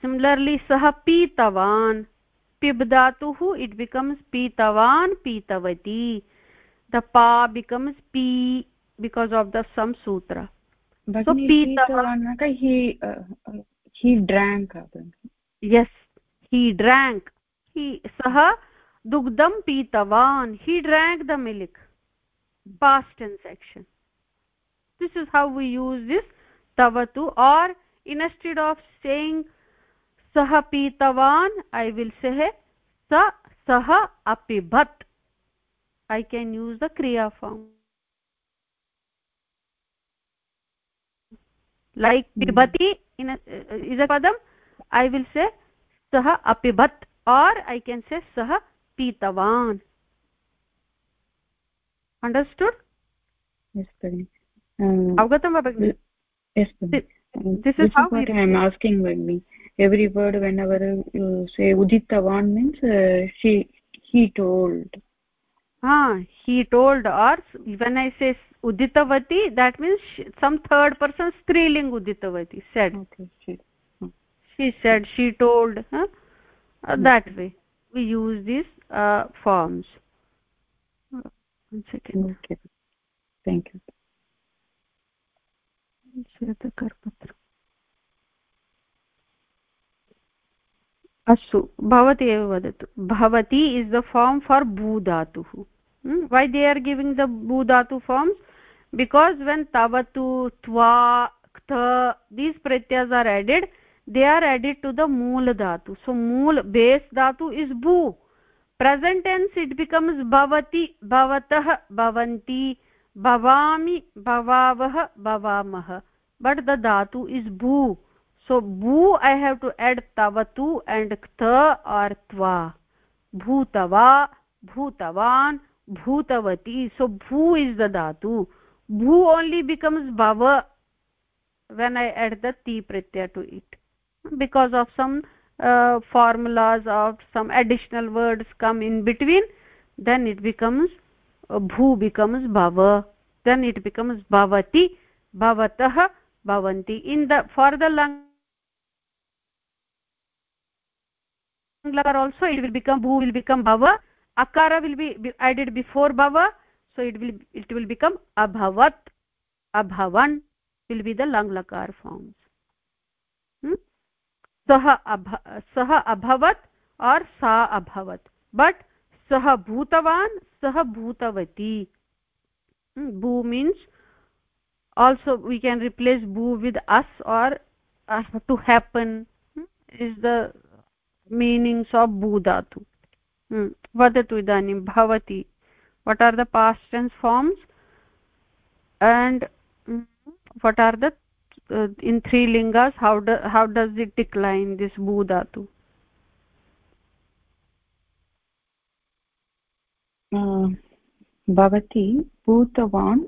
similarly sah pitavan pibdatuh it becomes pitavan pitavati the pa becomes p because of the some sutra he uh, drank yes he drank he sah dugdam pitavan he drank the milk past tense action this is how we use this tavatu or instead of saying sah pitavan i will say sa sah apibhat i can use the kriya form like pibati in a, uh, is a padam i will say sah apibhat or i can say sah pitavan understood yes bhagini um, avgatam va bhagini yes bhagini this is how what i am asking bhagini every word whenever you say uditavan means uh, she he told हा ही told are even I say उदितवती that means some third person स्त्रीलिङ्ग् उदितवती said she said she told that way we use this forms अस्तु भवती एव वदतु भवती is the form for भू धातुः भूधातुः why they are giving the भूधातु forms because when तवतु त्वा क्त these प्रत्ययस् are added they are added to the mool dhatu so mool base dhatu is bhu present tense it becomes bhavati bhavatah bhavanti bhavami bhavavah bhavamah but the dhatu is bhu so bhu i have to add tavatu and ktha or tva bhutava bhutavan bhutavati so bhu is the dhatu bhu only becomes bhava when i add the ti pratyaya to it because of some uh, formulas of some additional words come in between then it becomes uh, bhu becomes bhava then it becomes bhavati bhavatah bhavanti in the for the lang also it will become bhu will become bhava akara will be added before bhava so it will it will become abhavat abhavan will be the lang lakar forms hmm? सः अभ सः अभवत् और सा अभवत् but सः भूतवान् सः भूतवती भू means also we can replace bhu with us or uh, to happen is the meanings of bhu dhatu hmm. Vadatu idanim bhavati what are the past tense forms and what are the uh, in three lingas how do, how does it decline this bhu dhatu भवती भूतवान्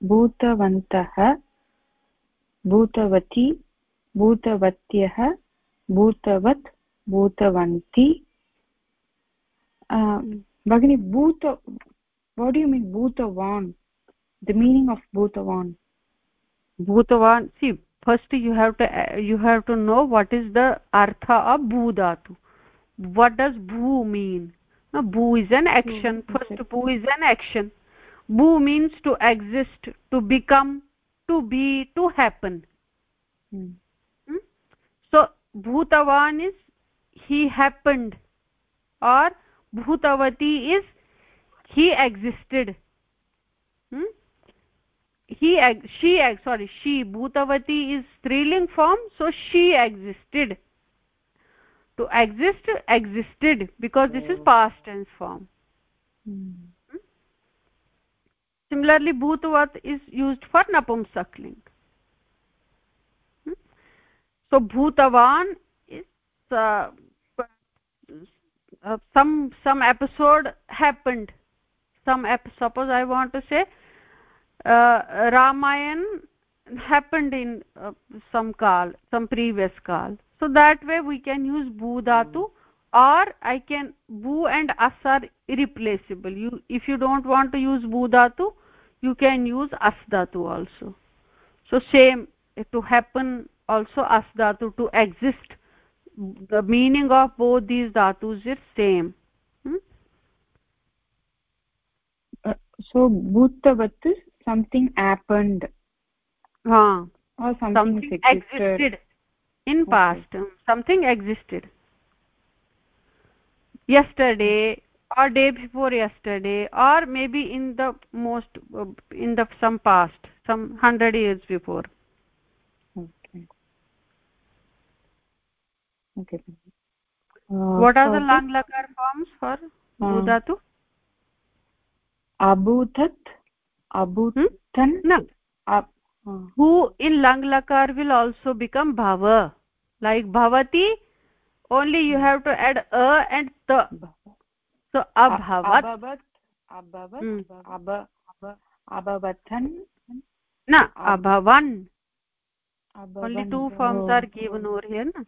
भूतवन्तः भूतवती भूतवत्यः भूतवत् भूतवन्ति Um, bhagini bhuta what do you mean bhutavan the meaning of bhutavan bhutavan see first you have to you have to know what is the artha of bhudatu what does bhu mean? Now bhu is an action. first bhu is an action. Bhu means to exist to become to be to happen. Hmm. Hmm? so bhutavan is he happened or bhutavati is he existed hmm? he she sorry she bhutavati is striling form so she existed to exist existed because oh. this is past tense form hmm. similarly bhutavat is used for napumsakling hmm? so bhutavan is uh, uh, some some episode happened. Some ep suppose i want to say uh, ramayan happened in uh, some kal some previous kal so that way we can use bhu dhatu or i can bhu and as are irreplaceable. You if you don't want to use bhu dhatu you can use as dhatu also. So same to happen also as dhatu to exist the meaning of both these dhatus is same hmm? uh, so bhutavat something happened huh. or something, something existed. in okay. past something existed yesterday or day before yesterday or maybe in the most uh, in the some past some 100 years before okay uh, what are the lang lakar forms for uh, dhatu abhutat abhutan hmm? no Ab uh. who in lang lakar will also become bhava like bhavati only you have to add a and the so abhavat abhavat abhavat hmm. abhavathan na abhavan only two forms are given over here na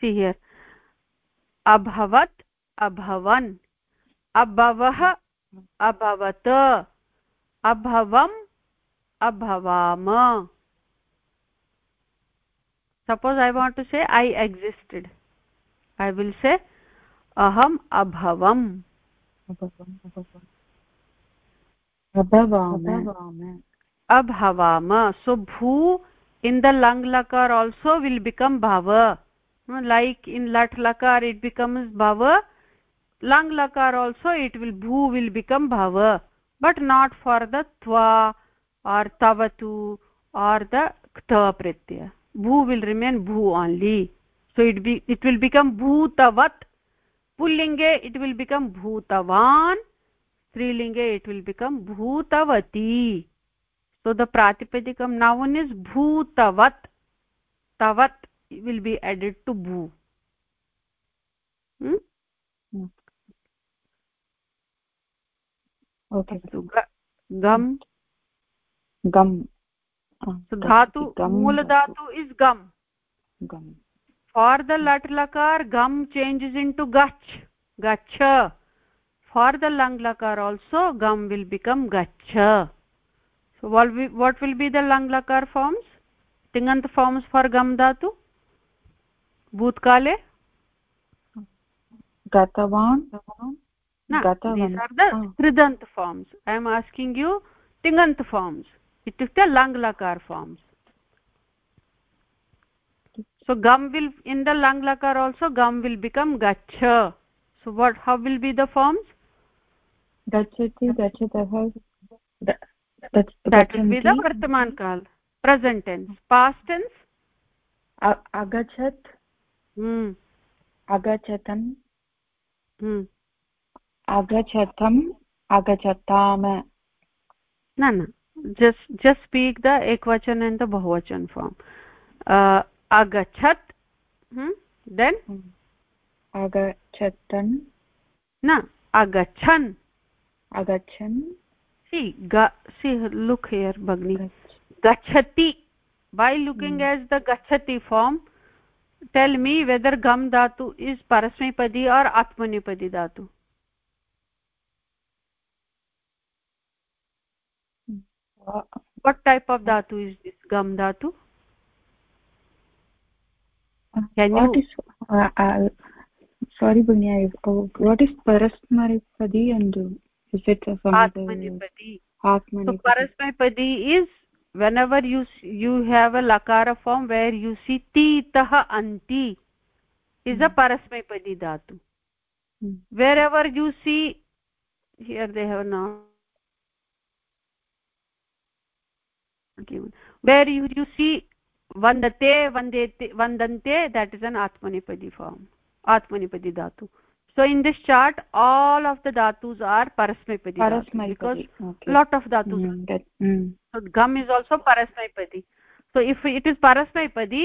see here abhavat abhavan abhavah abhavat abhavam abhavam suppose i want to say i existed i will say aham abhavam abhavam so bhu in the lang lakar also will become bhava like in lat lakar it becomes bhava lang lakar also it will bhu will become bhava but not for the tva or tavatu or the kta pratyaya bhu will remain bhu only so it be it will become bhutavat pullinge it will become bhutavan strilinge it will become bhutavati so the pratipadikam noun is bhutavat tavat will be added to bhu hmm? okay so gam gam so dhatu mool dhatu is gam gam for the lat lakar gum changes into gach gacha for the lang lakar also gum will become gacha so what will, what will be the lang lakar forms tingant forms for gam dhatu भूतकाले? गतवान्। Forms I am asking you तिङन्त forms इत्युक्ते लङ् लकार farms सो गम् will in the लङ् लकार also गम् will become गच्छ. So what how will be the forms गच्छति गच्छतः वर्तमान् काल्. प्रसेण्टेन्स् पास्टेन्स् अगच्छत्। अगच्छतन् अगच्छतम्। अगच्छताम न न। जस्ट् जस्ट् स्पीक् द एकवचन इन् द बहुवचन फार्म् अगच्छत् देन् अगच्छतन् न अगच्छन् अगच्छन् सी ग सी लुक् हियर् भगिनि गच्छति बै लुकिङ्ग् एस् द गच्छति form tell me whether gam dhatu is parasmapadi or atmanipadi dhatu what type of dhatu is this gam dhatu can what you is, uh, uh, sorry bunya uh, what is parasmaripadi and is it atmanipadi atmanipadi so parasmaripadi is whenever you you have a lakara form where you see ti tah anti is hmm. a parasmapadi dhatu hmm. wherever you see here they have now given where you, you see वन्दते वन्देते वन्दन्ते that is an आत्मनेपदी form आत्मनेपदी धातु so in this chart all of the dhatus are parasmaipadi parasmaipadi okay. lot of dhatus mm, that, mm. so gam is also parasmaipadi so if it is parasmaipadi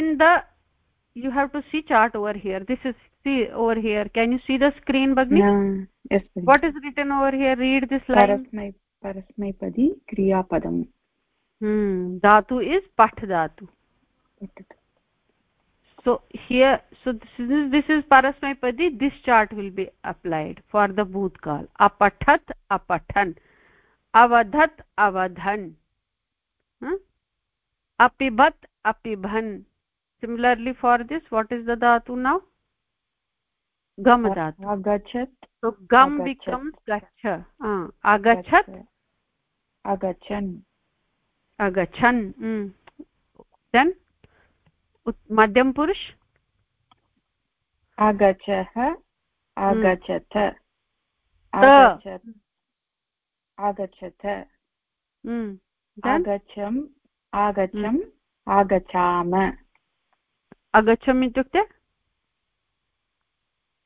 in the you have to see chart over here. This is see over here. Can you see the screen bagni yeah. yes please. what is written over here? Read this line. Parasmai parasmaipadi kriya padam hmm dhatu is path dhatu so here so this is this is parasmaipadi this chart will be applied for the bhutkal apathat apathan avadhat avadhan hmm? apibat apibhan similarly for this what is the dhatu now gam dhatu agachat so gam becomes gacha uh, agachat agachan agachan mm. then मध्यम पुरुष? आगच्छ हम्म। आगच्छत आगच्छत हम्म। आगच्छम् आगच्छम् हम्म। आगच्छाम। अगच्छम् इत्युक्ते?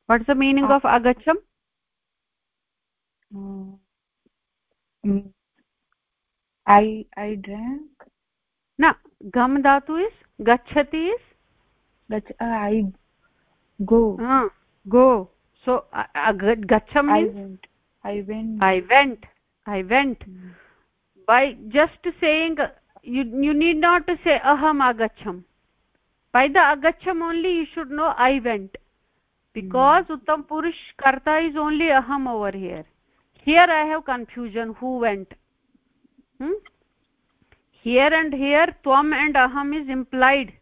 What is the meaning of अगच्छम्? I I drank न। Gam dhatu is gachati is gach uh, i go ah go so uh, gacham means i went i went i went i went mm. by just saying you you need not to say aham agacham by the agacham only you should know i went because mm. uttam purush karta is only aham over here here i have confusion who went hmm? Here and here tvam and aham is implied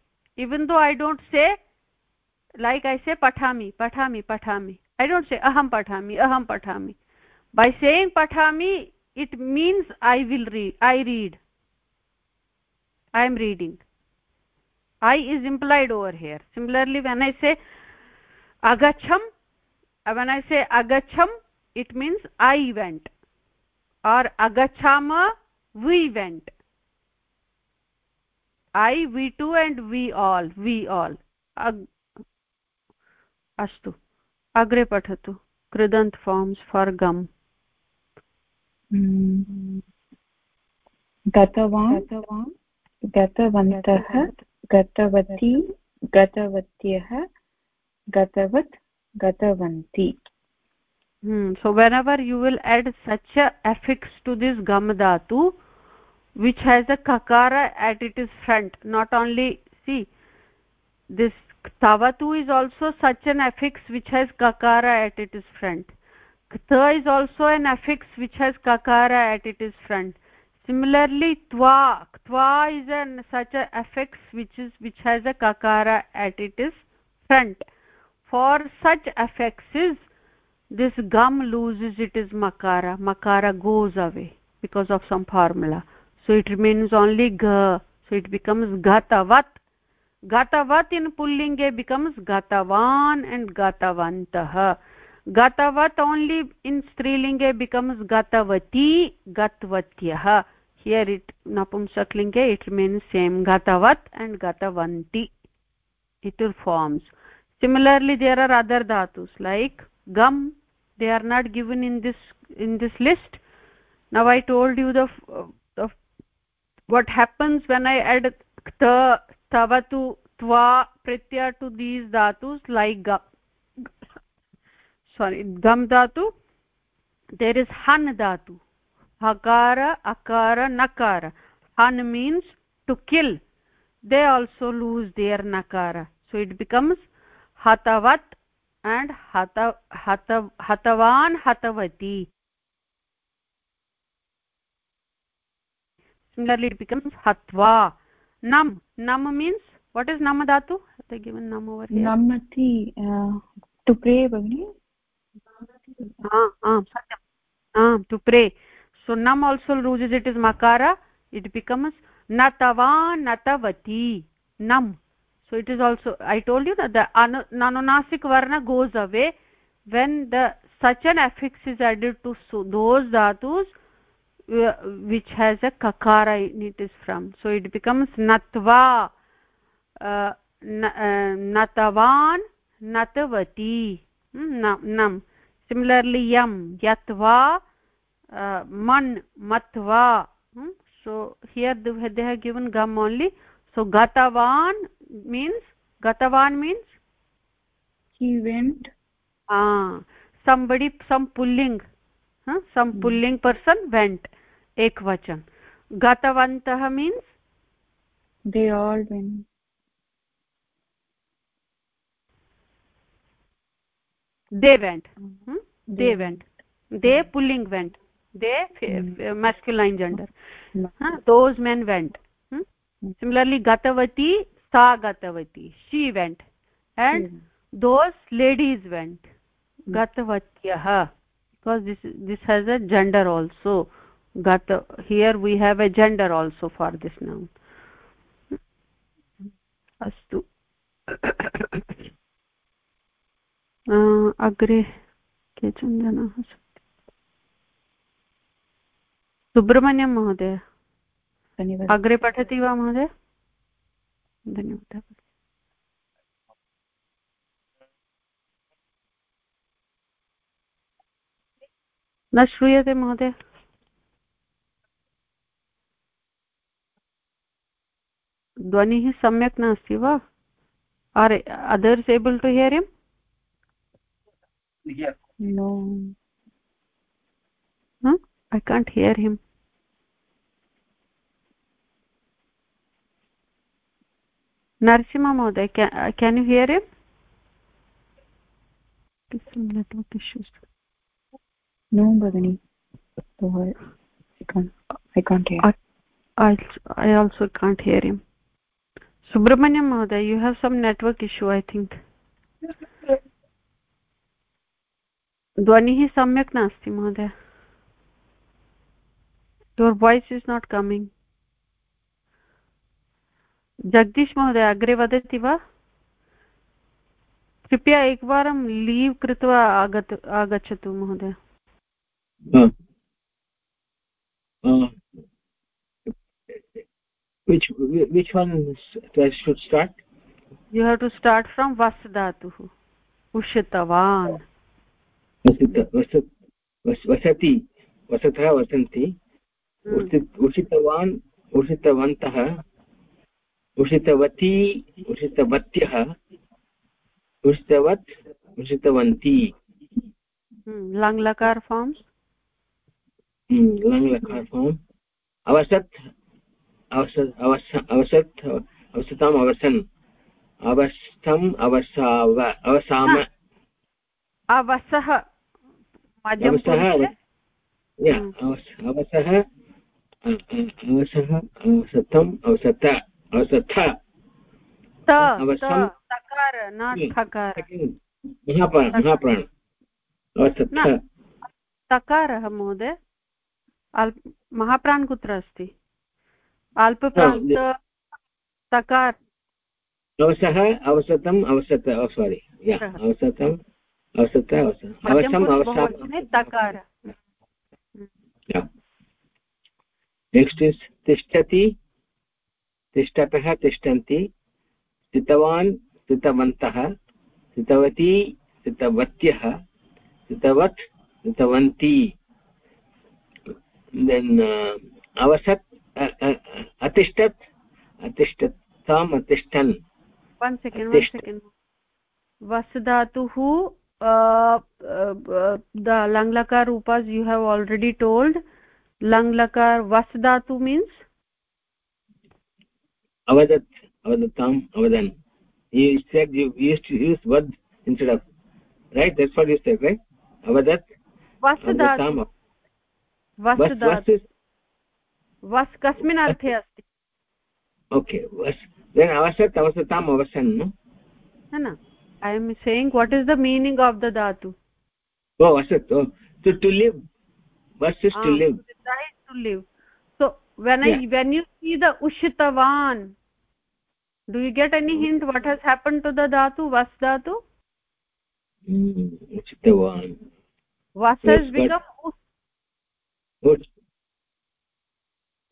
even though i don't say like i say pathami pathami pathami i don't say aham pathami aham pathami by saying pathami it means i will read i read i am reading i is implied over here similarly when i say agacham when i say agacham it means i went or agachama we went i we two and we all we all astu agre pathatu kridant forms for gum गतवान् गतवान् गतवन्तः गतवती गतवत्यः गतवत् गतवन्ति hmm. so whenever you will add such a affix to this gam dhatu which has a kakara at its front. Not only see this tavatu is also such an affix which has kakara at its front. Kta is also an affix which has kakara at its front. Similarly twa twa is an such a affix which is which has a kakara at its front. For such affixes this gum loses it is makara. Makara goes away because of some formula so it remains only ga so it becomes gatavat gatavat in pullinge becomes gatavan and gatavantah gatavat only in strilinge becomes gatavati gatvatyah here it napumsaklinge it remains same gatavat and gatavanti it forms similarly there are other dhatus like gum they are not given in this in this list now i told you the what happens when i add ta tavatu tva pratyaya to these dhatus like ga sorry gam dhatu there is han dhatu hakara akara nakara han means to kill they also lose their nakara so it becomes hatavat and hata hata hatavan hatavati similarly it becomes hatva nam nam means what is nam dhatu they given nam over here namati uh, to pray bagni ah ah satyam ah to pray so nam also loses it is makara it becomes natavan natavati nam so it is also i told you that the nanunasik varna goes away when the such an affix is added to so those dhatus uh, which has a kakara in it is from so it becomes natva uh, uh, natavan natavati hmm, nam, nam similarly yam yatva uh, man matva hmm? so here they have given gum only so gatavan means gatavan means he went ah somebody some pulling huh? some hmm. pulling person went एकवचन। गतवन्तः means they all when they went they went they pulling went they masculine gender those men went similarly गतवती सा गतवती she went and those ladies went गतवत्यः because this this has a gender also gata here we have a gender also for this noun. अस्तु अग्रे केचन जनाः सन्ति सुब्रह्मण्यं महोदय अग्रे पठति वा महोदय धन्यवादः न श्रूयते महोदय ध्वनिः सम्यक् नास्ति वा? Are others able to hear him I can't hear him Narasimha महोदय can you hear him network issues no भगिनि I also can't hear him subramanyam mohoday you have some network issue, i think. ध्वनिः सम्यक् नास्ति महोदय your voice is not coming Jagdish महोदय अग्रे वदति वा कृपया एकवारं लीव् कृत्वा आगत आगच्छतु महोदय which which one should start? You have to start from vas ushitavan वसति वसतः वसन्ति उषितवान् उषितवन्तः उषितवती उषितवत्यः उषितवत् उषितवन्ती लङ्लकार फार्म्स् लङ्लकार फार्म् अवसत् अवसत् अवसत् अवसताम् अवसन्। अवस्थम् अवसाव अवसाम। अवसः। अवसः अवसः अवसः अवसतम् अवसत अवसथ। महाप्राण अवसथ। तकारः महोदय। महाप्राण कुत्र अस्ति। अल्पप्रान्त अवसः अवसतम् अवसत सोरि अवसतम् अवसत अवसम् अवसाने तकार। नेक्स्ट् इस् तिष्ठति तिष्ठतः तिष्ठन्ति स्थितवान् स्थितवन्तः स्थितवती स्थितवत्यः स्थितवत् स्थितवन्ती। देन् अवसत् अतिष्ठत् अतिष्ठताम् अतिष्ठन् one second one second vasdhatuh uh, uh, the lang lakar rupas you have already told lang lakar vasdhatu means avadat avadatam avadan you said you used to use vad instead of right that's what you said right avadat vasdhatu vasdhatu वस् कस्मिन् अर्थे अस्ति। Okay वस् then अवसत् अवसताम् अवसन् न? I am saying what is the meaning of the धातु so when I you see the उषितवान् do you get any hint what has happen to the धातु वस् धातु वस् is become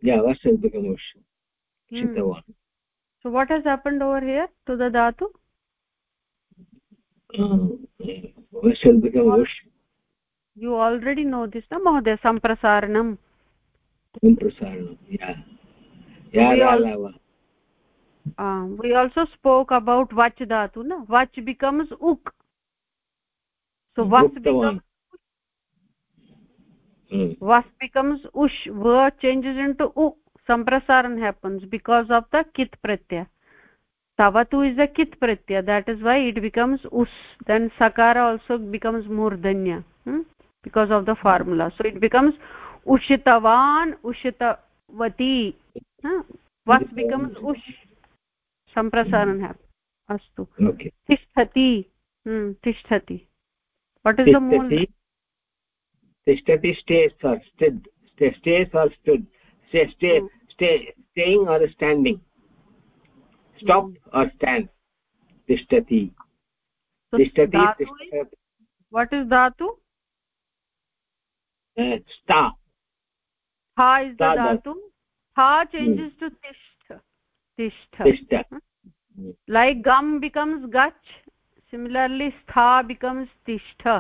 yeah vas has become ushitavan hmm. so what has happened over here to the dhatu shall become wash you already know this na mahoday samprasaranam samprasaranam yeah yeah we, al uh, we also spoke about vach dhatu na vach becomes uk so vas becomes hmm. Vas becomes ush va changes into u samprasaran happens because of the kit pratyaya tavatu is a kit pratyaya that is why it becomes us then sakara also becomes murdanya hmm? because of the formula so it becomes ushitavan ushitavati huh? vas becomes ush samprasaran happens astu okay tishtati hmm tishtati what is stay stay stay staying or standing stop or stand tishtati so tishtati dhatu is, what is dhatu uh, sta ha is the dhatu ha changes hmm. to tishtha tishtha tishtha like gum becomes gach similarly stha becomes tishtha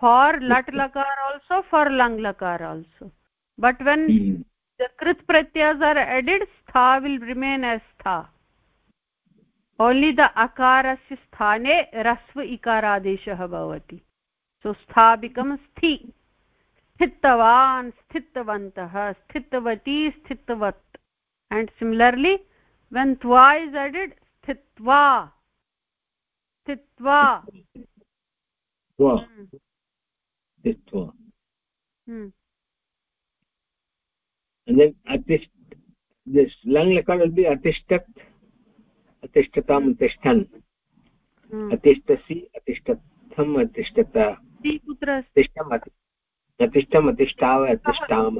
for lat lakar also for lang lakar also but when mm. the krit pratyas are added stha will remain as stha only the akarasya sthane rasva ikaradeshah bhavati so stha becomes thi स्थितवान् स्थितवन्तः स्थितवती स्थितवत् and similarly when twa is added sthitva sthitva स्थित्वा दृष्ट्वा लङ् लकार अपि अतिष्ठत् अतिष्ठताम् अतिष्ठन् अतिष्ठसि अतिष्ठम् अतिष्ठत कुत्र अतिष्ठम् अतिष्ठम् अतिष्ठाव अतिष्ठाम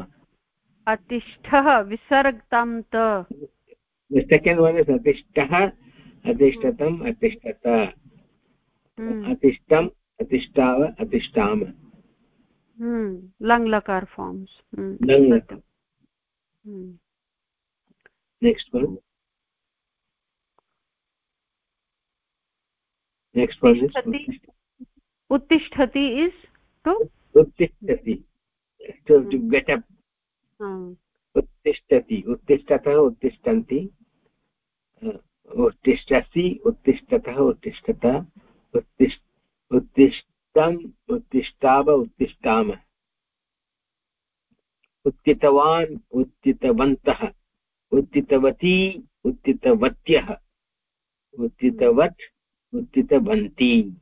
अतिष्ठम् अतिष्ठाव अतिष्ठाम लङ् लकार फार्म्स् नेक्स्ट् नेक्स्ट् उत्तिष्ठति इस् उत्तिष्ठति उत्तिष्ठति उत्तिष्ठतः. उत्तिष्ठन्ति. उत्तिष्ठसि उत्तिष्ठतः उत्तिष्ठत. उत्तिष्ठ उत्तिष्ठ उत्तिष्ठम् उत्तिष्ठाव उत्तिष्ठाम। उत्थितवान् उत्थितवन्तः उत्थितवती उत्थितवत्यः उत्थितवत् उत्थितवन्ती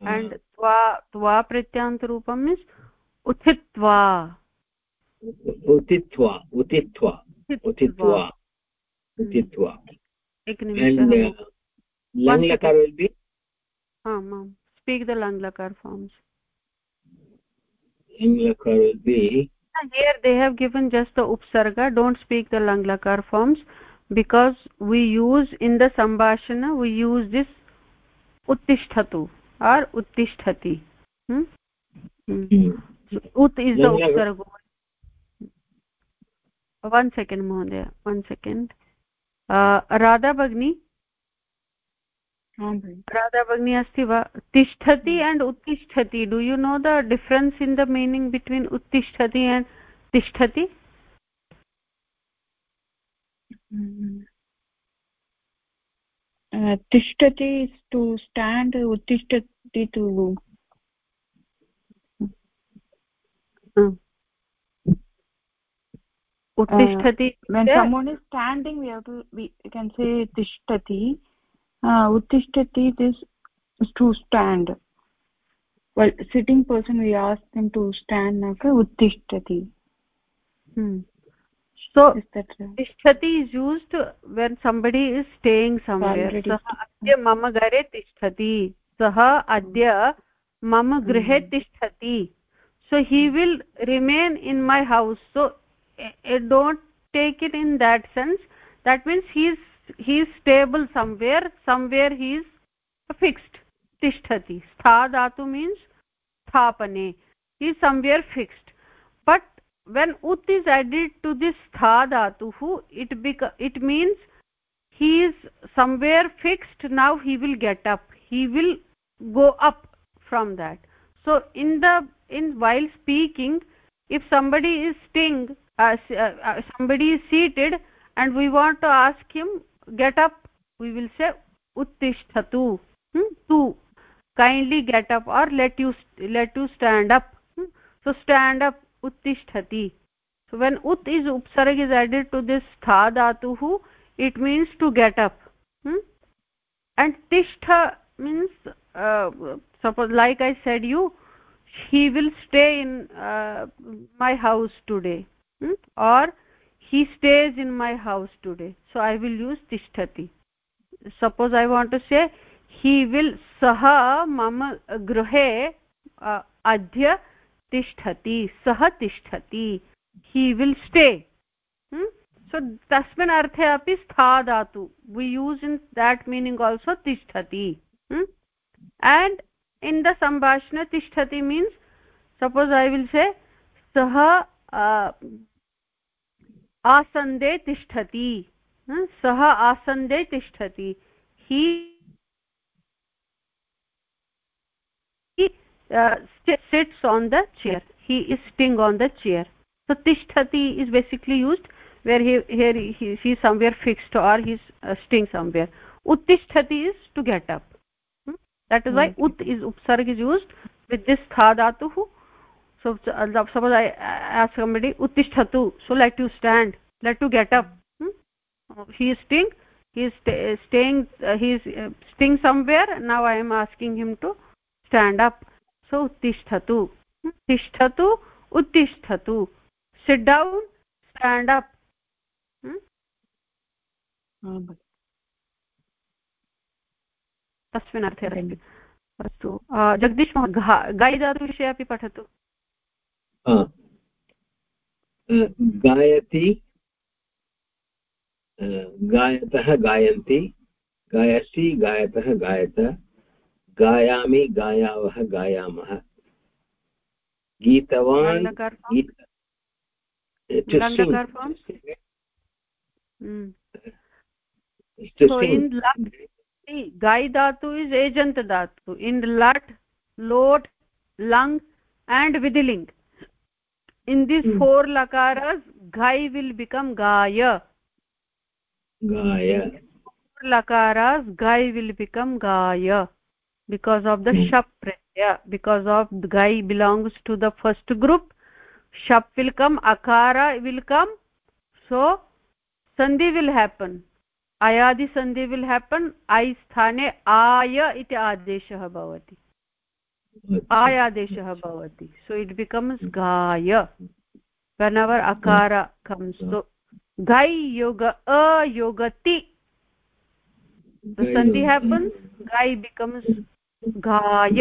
and twa twa pratyantarupam is उत्थित्वा। उत्थित्वा उत्थित्वा उत्थित्वा। उत्थित्वा। And uh, lang lakar will be um, um speak the lang lakar forms lang lakar will be here they have given just the upsarga don't speak the lang lakar forms because we use in the sambhashana we use this uttisthatu or uttisthati hmm? Hmm. So, ut is the upsarga one second mohoday one second uh, radha bagni Radha भगिनी अस्ति वा तिष्ठति and उत्तिष्ठति do you know the difference in the meaning between उत्तिष्ठति and तिष्ठति तिष्ठति to stand उत्तिष्ठति to उत्तिष्ठति standing तिष्ठति uttishtati this is to stand well sitting person we ask them to stand okay uttishtati hmm. so tishtati is used when somebody is staying somewhere sah adya mama gare tishtati sah adya mama grihe tishtati so he will remain in my house so i don't take it in that sense that means he is he is stable somewhere somewhere he is fixed tishtati. Stha dhatu means sthapane. He is somewhere fixed. But when ut is added to this stha dhatu it it means he is somewhere fixed now he will get up. He will go up from that. So in the in while speaking if somebody is staying uh, uh, uh, somebody is seated and we want to ask him get up we will say uttishtatu hmm? tu kindly get up or let you let you stand up hmm? so stand up uttishtati so when ut is upsarg is added to this tha dhatu it means to get up hmm? and tishtha means uh, suppose like i said you he will stay in uh, my house today hmm? or he stays in my house today so i will use tishtati suppose i want to say he will saha mama gruhe uh, adya tishtati saha tishtati he will stay hmm? so tasmin arthe api stha dhatu we use in that meaning also tishtati hmm? and in the sambhashana tishtati means suppose i will say sah uh, आसन्दे तिष्ठति। सः आसन्दे तिष्ठति। He sits on the chair he is sitting on the chair so तिष्ठति is basically used where here he somewhere fixed or he sitting somewhere उत्तिष्ठति is to get up that is why उत् is उप्सर्ग् is used with this खादातुः so uh, suppose i ask somebody uttishtatu so let to stand let to get up hmm? he is sitting he is st staying uh, he is uh, sitting somewhere now i am asking him to stand up so uttishtatu tishtatu uttishtatu sit down stand up तस्मिन् अर्थे अस्तु जगदीश गायि धातुविषये अपि पठतु गायति गायतः गायन्ति गायसि गायतः गायत गायामि गायावः गायामः। गीतवान् गीत Hmm. so in lat see gai dhatu is agent dhatu. In these hmm. four lakaras gai will become gaya gaya four lakaras gai will become gaya because of the hmm. shap pratyaya because of the gai belongs to the first group shap will come akara will come so sandhi will happen ayadi sandhi will happen ai sthane aya iti adeshah bhavati आयादेशः भवति। So it becomes गाय। वेनवर् अकार comes तु गै योग अयोगति। सन्धि happens गै becomes गाय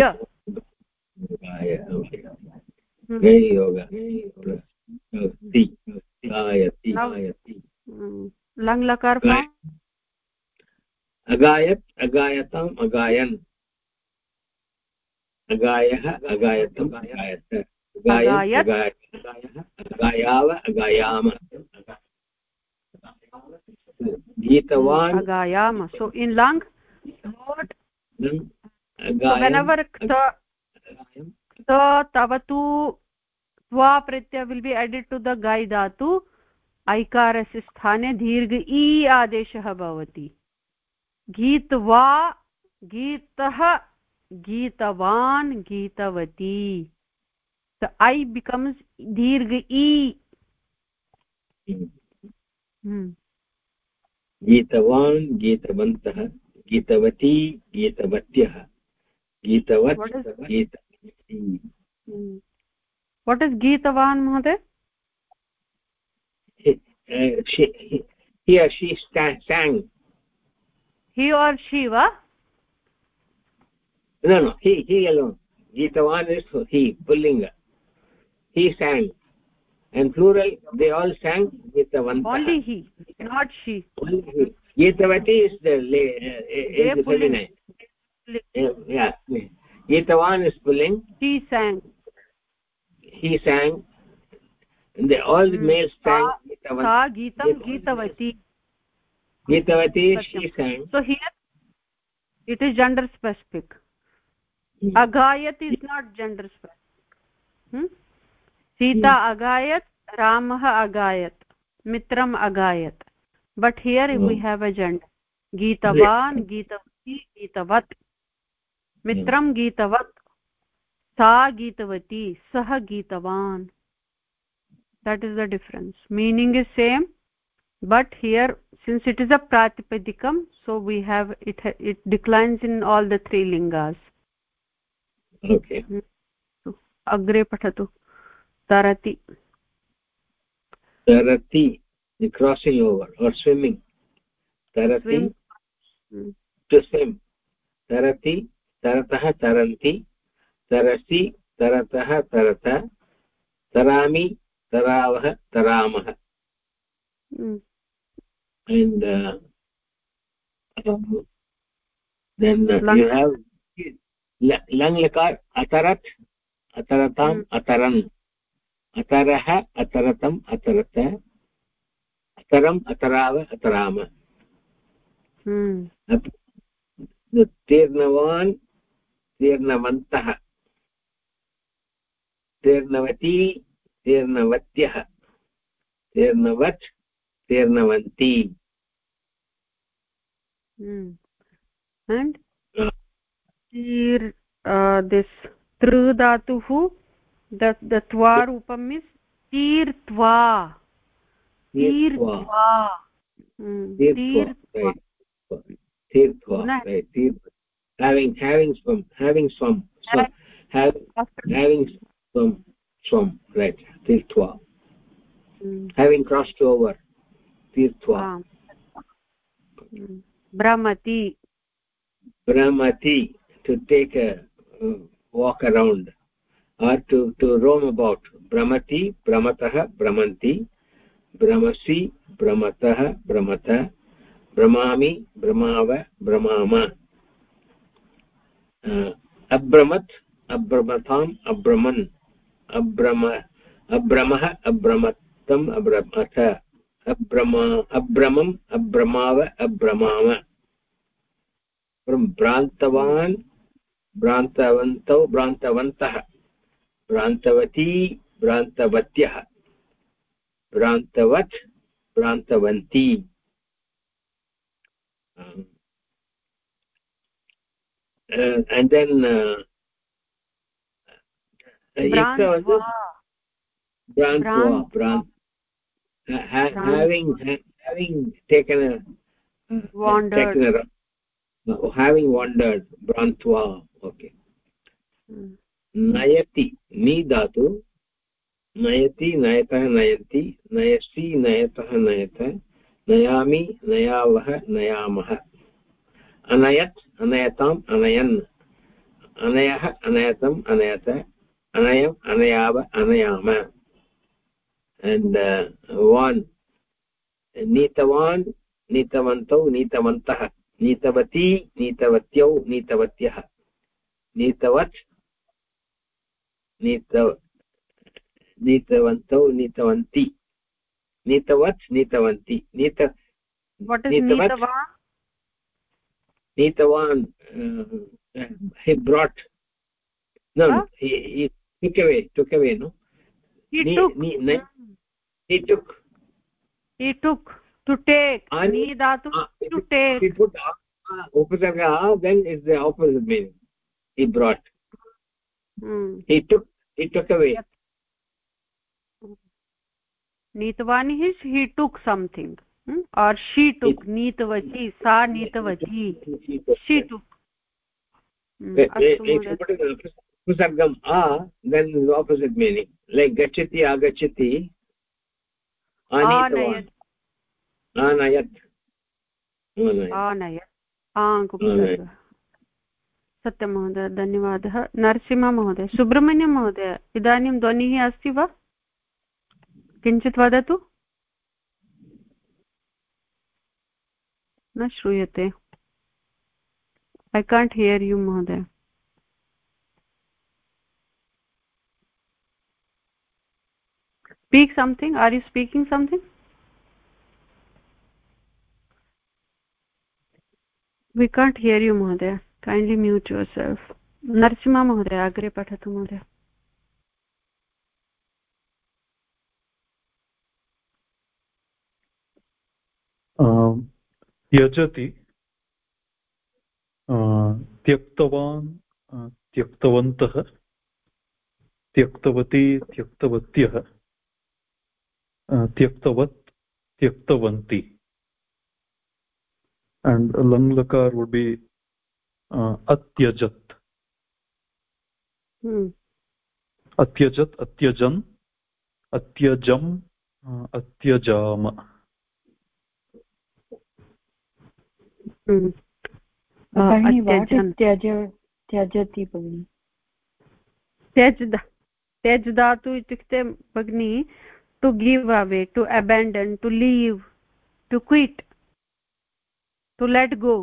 हम्म। लङ्लकार अगायत् अगायताम् अगायन्। अगायः अगायतम् अगायत। अगायाव अगायाम। गीतवान्। अगायाम। सो इन् लङ् whenever tavatu tva pratyaya will be added to the gai dhatu ऐकारस्य स्थाने दीर्घ इ आदेशः भवति। गीत्वा गीतः गीतवान् गीतवती। ऐ बिकम्स् दीर्घ इ गीतवान् गीतवन्तः गीतवती गीतवत्यः। गीतवत् गीतवती वाट् इस् गीतवान् महोदय? Uh, he or she sang he or she va no no he he alone. Gitavan is he pullinga he sang. And plural they all sang with the one. only he not she. Only he. Gitavati is the uh, uh is feminine yeah, yeah. Gitavan is pulling. He sang. He sang. And they all the hmm. males sang gitavan sa gitam gitavati. Gitavati she sang. So here it is gender specific. Agayat is not gender specific hmm? sita agayat ramah agayat mitram agayat but here we have a gender गीतवान् गीतवती गीतवत् मित्रं गीतवत् सा गीतवती सः गीतवान् that is the difference meaning is same but here since it is a pratipadikam so we have it it declines in all the three lingas हम्म। अग्रे पठतु। तरति। तरति क्रासिङ्ग् ओवर् और् स्विमिङ्ग् तरति टु स्विम् हम्म। तरति तरतः तरन्ति। तरसि तरतः तरत। तरामि तरावः तरामः हम्म। and uh, um, then uh, लङ् लकार अतरत् अतरताम् हम्म। अतरन् अतरः अतरतम् अतरत अतरम् अतराव अतराम। हम्म। तो तीर्णवान् तीर्णवन्तः। तीर्णवती तीर्णवत्यः। तीर्णवत् तीर्णवन्ती। Hmm. Tir uh, this tru dhatuh the the twa rupam is tirtva tirtva tirtva tirtva having having swam having some swam having having swam swam right. Tirtva. Having crossed over. Tirtva. Brahmati. Brahmati to take a uh, walk around or to to roam about brahmati brahmatah brahmanti brahmasi brahmatah brahmata भ्रमामि भ्रमाव भ्रमाम अभ्रमत् अभ्रमताम् अभ्रमन् अभ्रम अभ्रमः अभ्रमत्तम् अभ्रमथ अभ्रमा अभ्रमम् अभ्रमाव अभ्रमाम भ्रान्तवान् भ्रान्तवन्तौ भ्रान्तवन्तः भ्रान्तवती भ्रान्तवत्यः भ्रान्तवत् भ्रान्तवन्ती um, uh, and then uh, Brantwa. Brantwa. Brant, ha, ha, having ha, having taken a uh, wandered taken a, uh, having wandered Brantwa. hmm. nayati ni dhatu नयति नयतः नयन्ति नयसि नयतः नयत नयामि नयावः नयामः अनयत् अनयताम् अनयन् अनयः अनयतम् अनयत अनयम् अनयाव अनयाम and uh, one. नीतवान् नीतवन्तौ नीतवन्तः नीतवती नीतवत्यौ नीतवत्यः नीतवत् नीतव नीतवन्तौ नीतवन्ति। नीतवत् नीतवन्ति। नीत नीतवान्? हि ब्राट् न टुकवे टुकवे नु उपसर्गः then is the opposite meaning he brought hmm. he took he took away नीतवान् is he took something hmm? or she took नीतवती सा नीतवती she took उपसर्गम् आ the opposite meaning like gachati agachati आनयत् आनयत् आनयत् सत्यं महोदय, धन्यवादः। नरसिंहमहोदय सुब्रह्मण्यं महोदय, इदानीं ध्वनिः अस्ति वा? किञ्चित् वदतु। न श्रूयते। ऐ काण्ट् हियर् यु महोदय। Speak something? Are you speaking something? We can't hear you mohdaya kindly mute yourself narsimha mohdaya agre pathatu mohdaya त्यजति त्यक्तवान् त्यक्तवन्तः त्यक्तवती त्यक्तवत्यः त्यक्तवत् त्यक्तवन्ति and lang lakar would be अत्यजत् अत्यजत् अत्यजन् अत्यजम् अत्यजाम त्यजति भगिनि त्यज्द त्यज्दातु इत्युक्ते भगिनी to give away to abandon to leave to quit to let go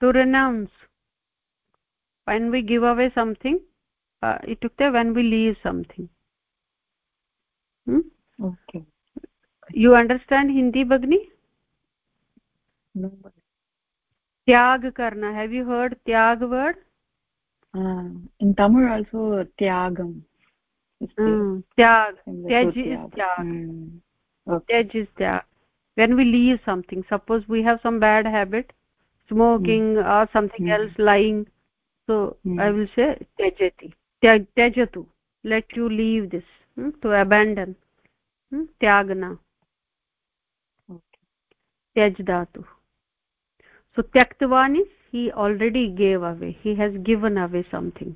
to renounce. When we give away something uh, itukte when we leave something. Hmm? okay. You understand hindi bagni? No. Tyag karna. Have you heard tyag word? Uh, in tamil also tyagam mm, tyag. Tyaj is tyag. Mm. okay. tyaj is tyag. When we leave something suppose we have some bad habit smoking mm. or something mm. else lying so mm. i will say tyajati tyajatu let you leave this hmm? to abandon hmm? tyagna okay tyaj dhatu so tyaktvan is he already gave away he has given away something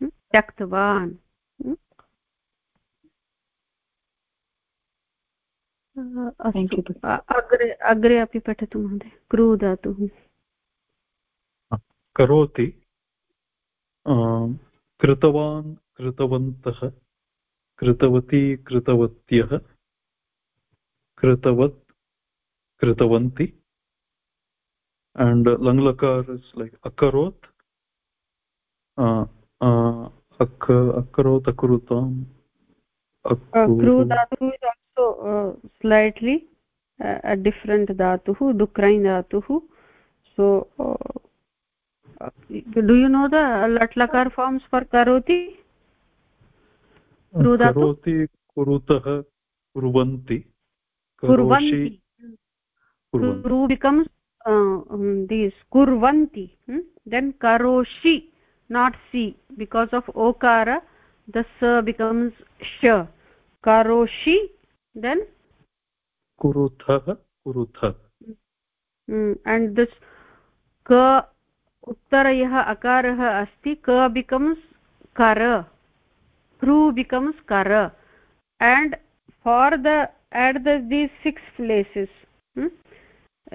hmm? tyaktvan अग्रे अग्रे अपि पठतु महोदय। क्रोधातुः। करोति। कृतवान् कृतवन्तः कृतवती कृतवत्यः कृतवत् कृतवन्ति and लङ्लकार् अकरोत्। अक् अकरोत् अकृतम् uh, uh, uh, do you know the lat lakar forms for karoti karoti kurutah kurvanti kurvanti kuru becomes uh, um, kurvanti hmm? then karoshi not si because of okara the sa becomes sh karoshi then kurutha kurutha mm, and this ka उत्तरयः अकारः अस्ति क becomes kar kru becomes kar and for the at the these six places hmm?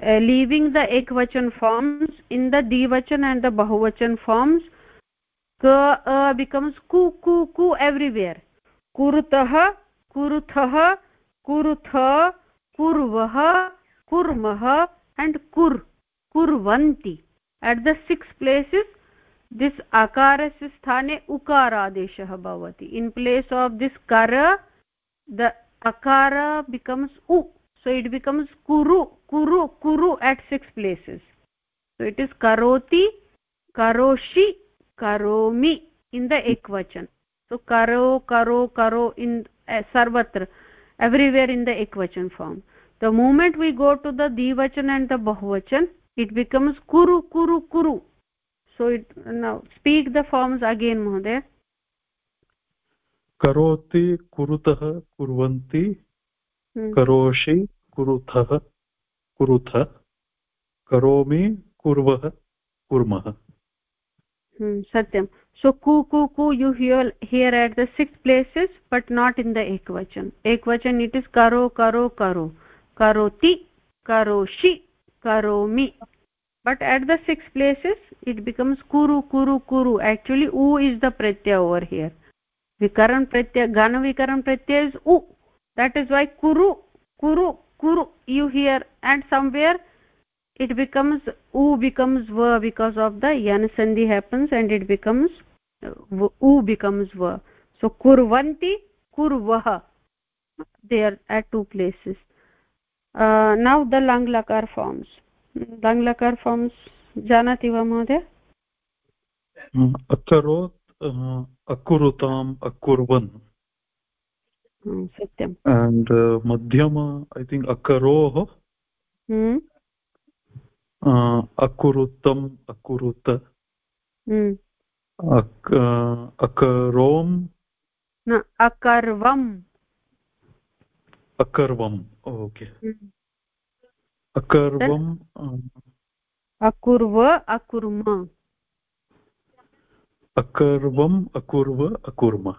uh, leaving the ekvachan forms in the dvachan and the bahuvachan forms ka uh, becomes ku ku ku everywhere kurutah kuruthah कुरुथ कुर्वः कुर्मः and कुर् कुर्वन्ति. At the six places this अकारस्य स्थाने उकारादेशः भवति in place of this कर the अकार बिकम्स् उ सो इट् बिकम्स् कुरु कुरु कुरु at six places so it is करोति करोषि करोमि इन् द एक्वचन् सो करो करो करो इन् सर्वत्र uh, everywhere in the ekvachan form the moment we go to the dvachan and the bahuvachan it becomes kuru kuru kuru so it now speak the forms again mohoday karoti kurutah kurvanti करोषि कुरुथः कुरुथ करोमि कुर्वः कुर्मः satyam so ku ku ku you hear here at the six places but not in the ekvachan. Ekvachan it is karo karo karo. Karoti karoshi karomi but at the six places it becomes kuru kuru kuru. Actually u is the pratyaya over here. Vikaran pratyaya gana vikaran pratyaya is u. That is why kuru kuru kuru you hear. And somewhere it becomes u becomes va because of the yan sandhi happens and it becomes u becomes va so kurvanti kurvah they are at two places uh, now the lang lakar forms lang lakar forms janati va mohoday akarot akurutam akurvan satyam and uh, madhyama i think akaroh hmm अकुरुतम् अकुरुत अकरोम् न अकर्वम् अकर्वम् okay अकर्वम् अकुर्व अकुर्म अकर्वम् अकुर्व अकुर्म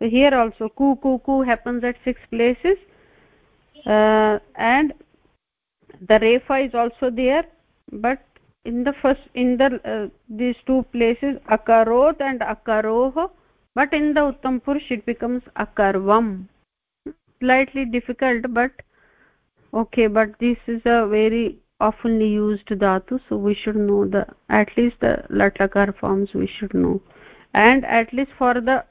so here also ku ku ku happens at six places uh, and the refa is also there but in the first in the uh, these two places akarot and akaroh but in the uttam purush it becomes akarvam. Slightly difficult but okay but this is a very oftenly used dhatu so we should know the at least the latlakar forms we should know. And at least for the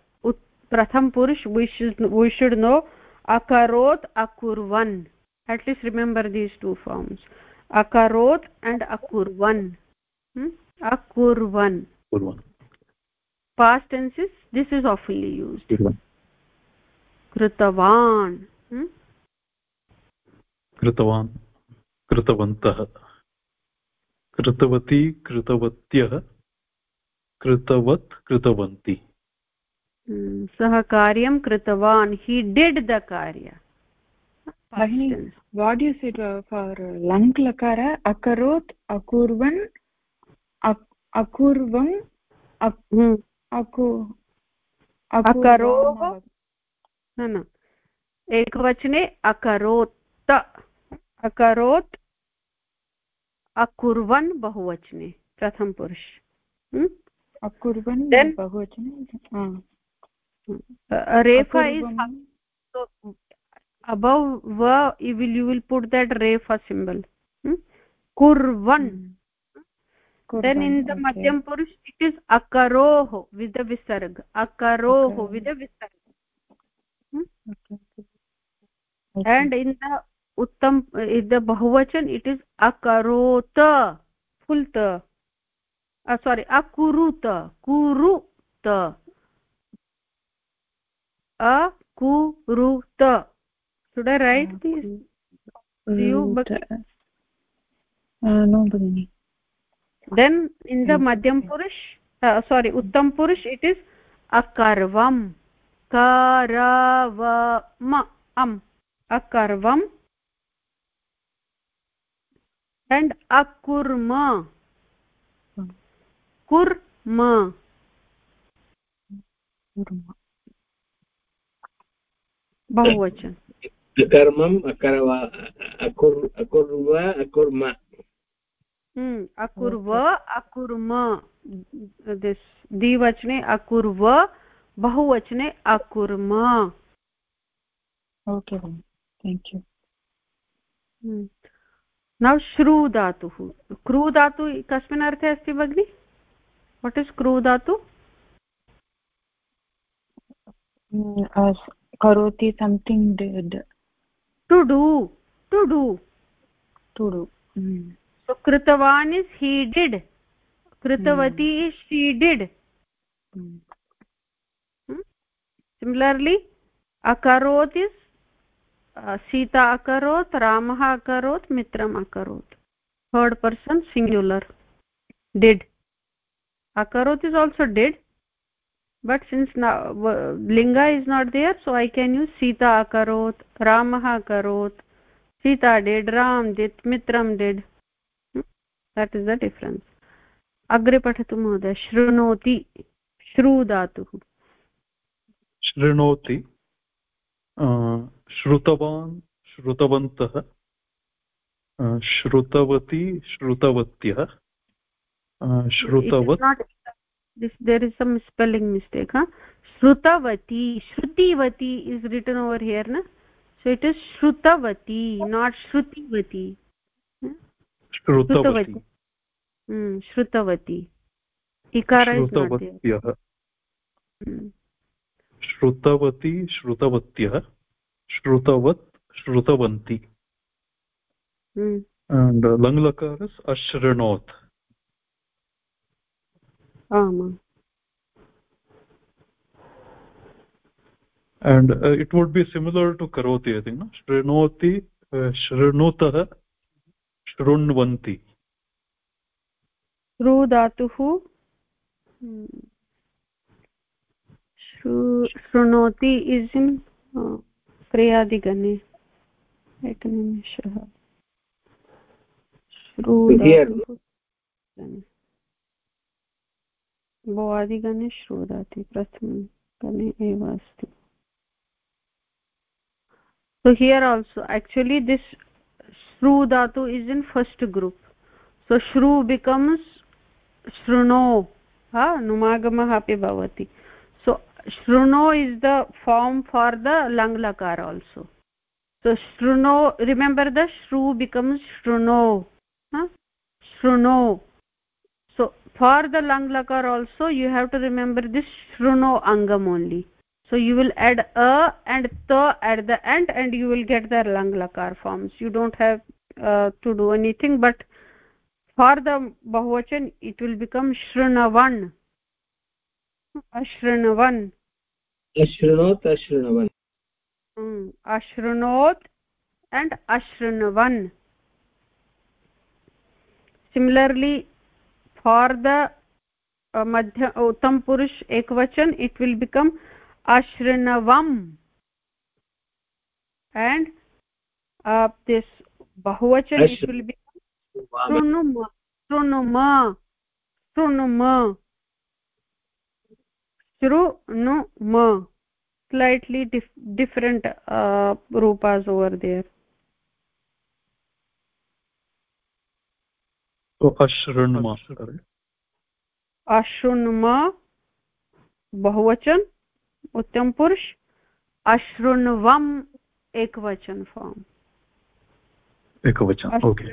pratham purush we should we should know akarot akurvan. At least remember these two forms अकरोत् and अकुर्वन्। Hmm? अकुर्वन्। Past tense is this is awfully use कृतवान्। Hmm? कृतवान्। कृतवन्तः। कृतवती कृतवत्यः। कृतवत् कृतवन्ति। हम्म, सः कार्यं कृतवान्। हि डिड् द कार्य। वाट् यु सिट् फार् लङ् लकार अकरोत् अकुर्वन् अकुर्वम् हम्म। अकरोः न न एकवचने अकरोत् अकरोत् अकुर्वन् बहुवचने प्रथम पुरुष हम्म? अकुर्वन् बहुवचने रेफा is above va you will you will put that refa symbol hmm? kurvan hmm. then in the okay. madhyam purush it is akaroh with the visarg akaroh okay. with the visarg hmm? okay. okay. and in the उत्तम the बहुवचन it is अकरोत फुल्त sorry अकुरुत कुरुत अकुरुत should i write this you uh, no bagini then in the madhyam purush uh, sorry uttam purush it is akarvam karavam am akarvam and akurma kurma kurma बहुवचन अकर्मम् अकर्व अकुर् अकुर्व अकुर्म अकुर्व अकुर्म this द्विवचने अकुर्व बहुवचने अकुर्म okay thank you now श्रू धातुः crew धातु कस्मिन् अर्थे अस्ति भगिनि वट् इस् क्रू धातु करोति something did to do to do to do so कृतवान् इस् ही डिड् कृतवती इस् शी डिड् सिमिलर्लि अकरोत् इस् सीता अकरोत् रामः अकरोत् मित्रम् अकरोत्। Third person singular did akaroth is also did. But since now linga is not there so i can use sita akarot ramah akarot sita did ram did mitram did that is the difference अग्रे पठतु महोदय शृणोति श्रू धातुः शृणोति श्रुतवान् श्रुतवन्तः श्रुतवती श्रुतवत्यः श्रुतवत् there is some spelling mistake huh shrutavati shrutivati is written over here na so it is shrutavati not shrutivati shrutavati hmm shrutavati ikara is not there श्रुतवती श्रुतवत्यः श्रुतवत् श्रुतवन्ति and uh, and uh, it would be similar to karoti i think no shrinoti uh, shrunutah shrunvanti shru dhatuh शृणोति is in क्रियादिगणे एकनिमिषः भोवादिगणे श्रोदाति प्रथमगणे एव अस्ति। So here also actually this श्रु धातु is in first group so श्रू बिकम्स् शृणो हा नुमागमः अपि भवति so शृणो is the form for the लङ्लकार also so शृणो रिमेम्बर् द श्रु बिकम्स् शृणो शृणो for the lang lakar also you have to remember this shruno angam only. So you will add a and ta at the end and you will get the lang lakar forms. You don't have uh, to do anything but for the bahuvachan it will become shrunavan ashrunavan ashrunot ashrunavan hmm ashrunot and ashrunavan similarly for the मध्य उत्तम पुरुष एकवचन it will become अशृणवम् and this बहुवचन it will become शृणुम शृणुम शृणुम शृणुम slightly डिफ् different रूपास् ओवर् देयर् so ashrunma अशृण्म बहुवचन उत्तम पुरुष अशृण्वम् एकवचन फॉर्म एकवचन ओके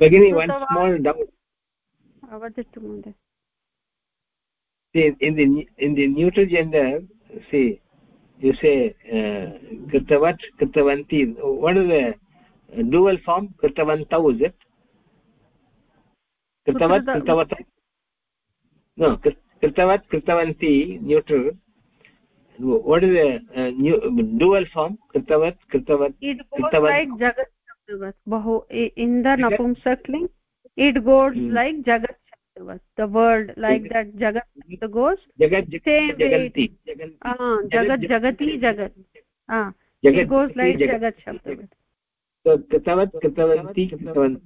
भगिनी one small doubt वदतु महोदय see in the in the neuter gender see you say uh, kritavat kritavanti what is the dual form kritavantau is it कृतवत् कृतवत् no कृतवत् कृतवन्ति neutral what is the uh, new dual form कृतवत् कृतवत् it goes like jagat shabdavat bahu in the napumsakling it goes hmm. like jagat shabdavat the word like that jagat goes jagat jaganti ah jagat jagati jagat ah it goes like jagat shabdavat so कृतवत् कृतवन्ति कृतवन्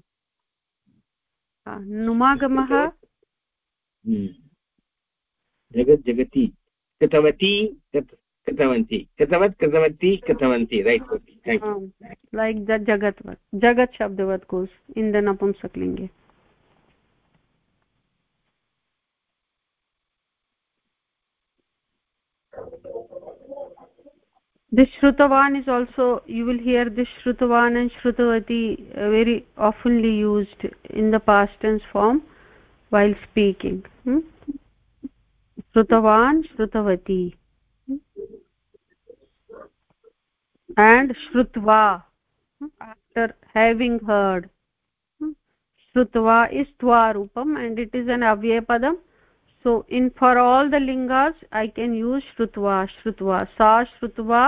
नुमागमः? Hmm. जगत् जगति। कृतवती कृतवन्ति। कृतवत् कृतवती कृतवन्ति। Right like the जगत् जगत् शब्दवत् कोस् इन् द नपुंसकलिङ्गे this shrutavan is also you will hear this shrutavan and shrutavati uh, very oftenly used in the past tense form while speaking hmm? shrutavan shrutavati and shrutva hmm? after having heard hmm? shrutva is tva rupam and it is an avyapadam so in for all the lingas i can use shrutva shrutva sa shrutva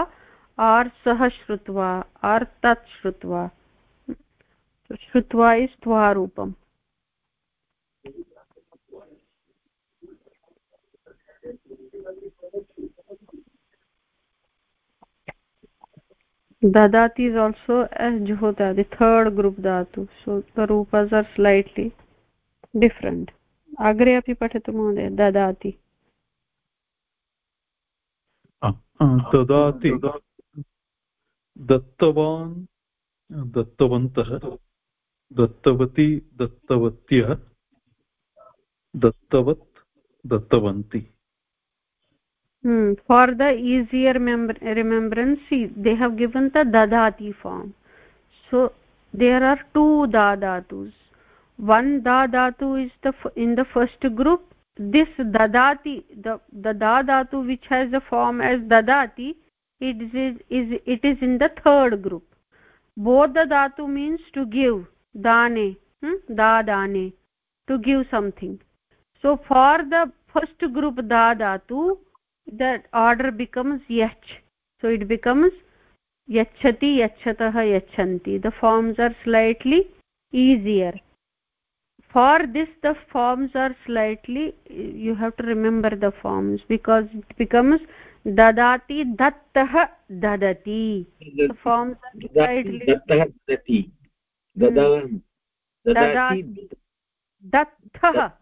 or sah shrutva or tat shrutva so shrutva is tva rupam dadati is also a jhota the third group dhatu so the rupas are slightly different अग्रे अपि पठतु महोदय ददाति। ददाति। दत्तवान् दत्तवन्तः दत्तवती दत्तवत्यः दत्तवत् दत्तवन्ति। For the easier remembrance they have given the ददाति form so there are two दादातुस् one dadatu is the in the first group. This dadati the the dadatu which has the form as dadati it is is it is in the third group. The dhatu means to give dane hmm? dadane to give something. So for the first group dadatu the order becomes yach. So it becomes yachati yachatah yachanti. The forms are slightly easier for this the forms are slightly you have to remember the forms because it becomes dadati dattah dadati. The forms are slightly dattah dadati. Dadam dadati dattah.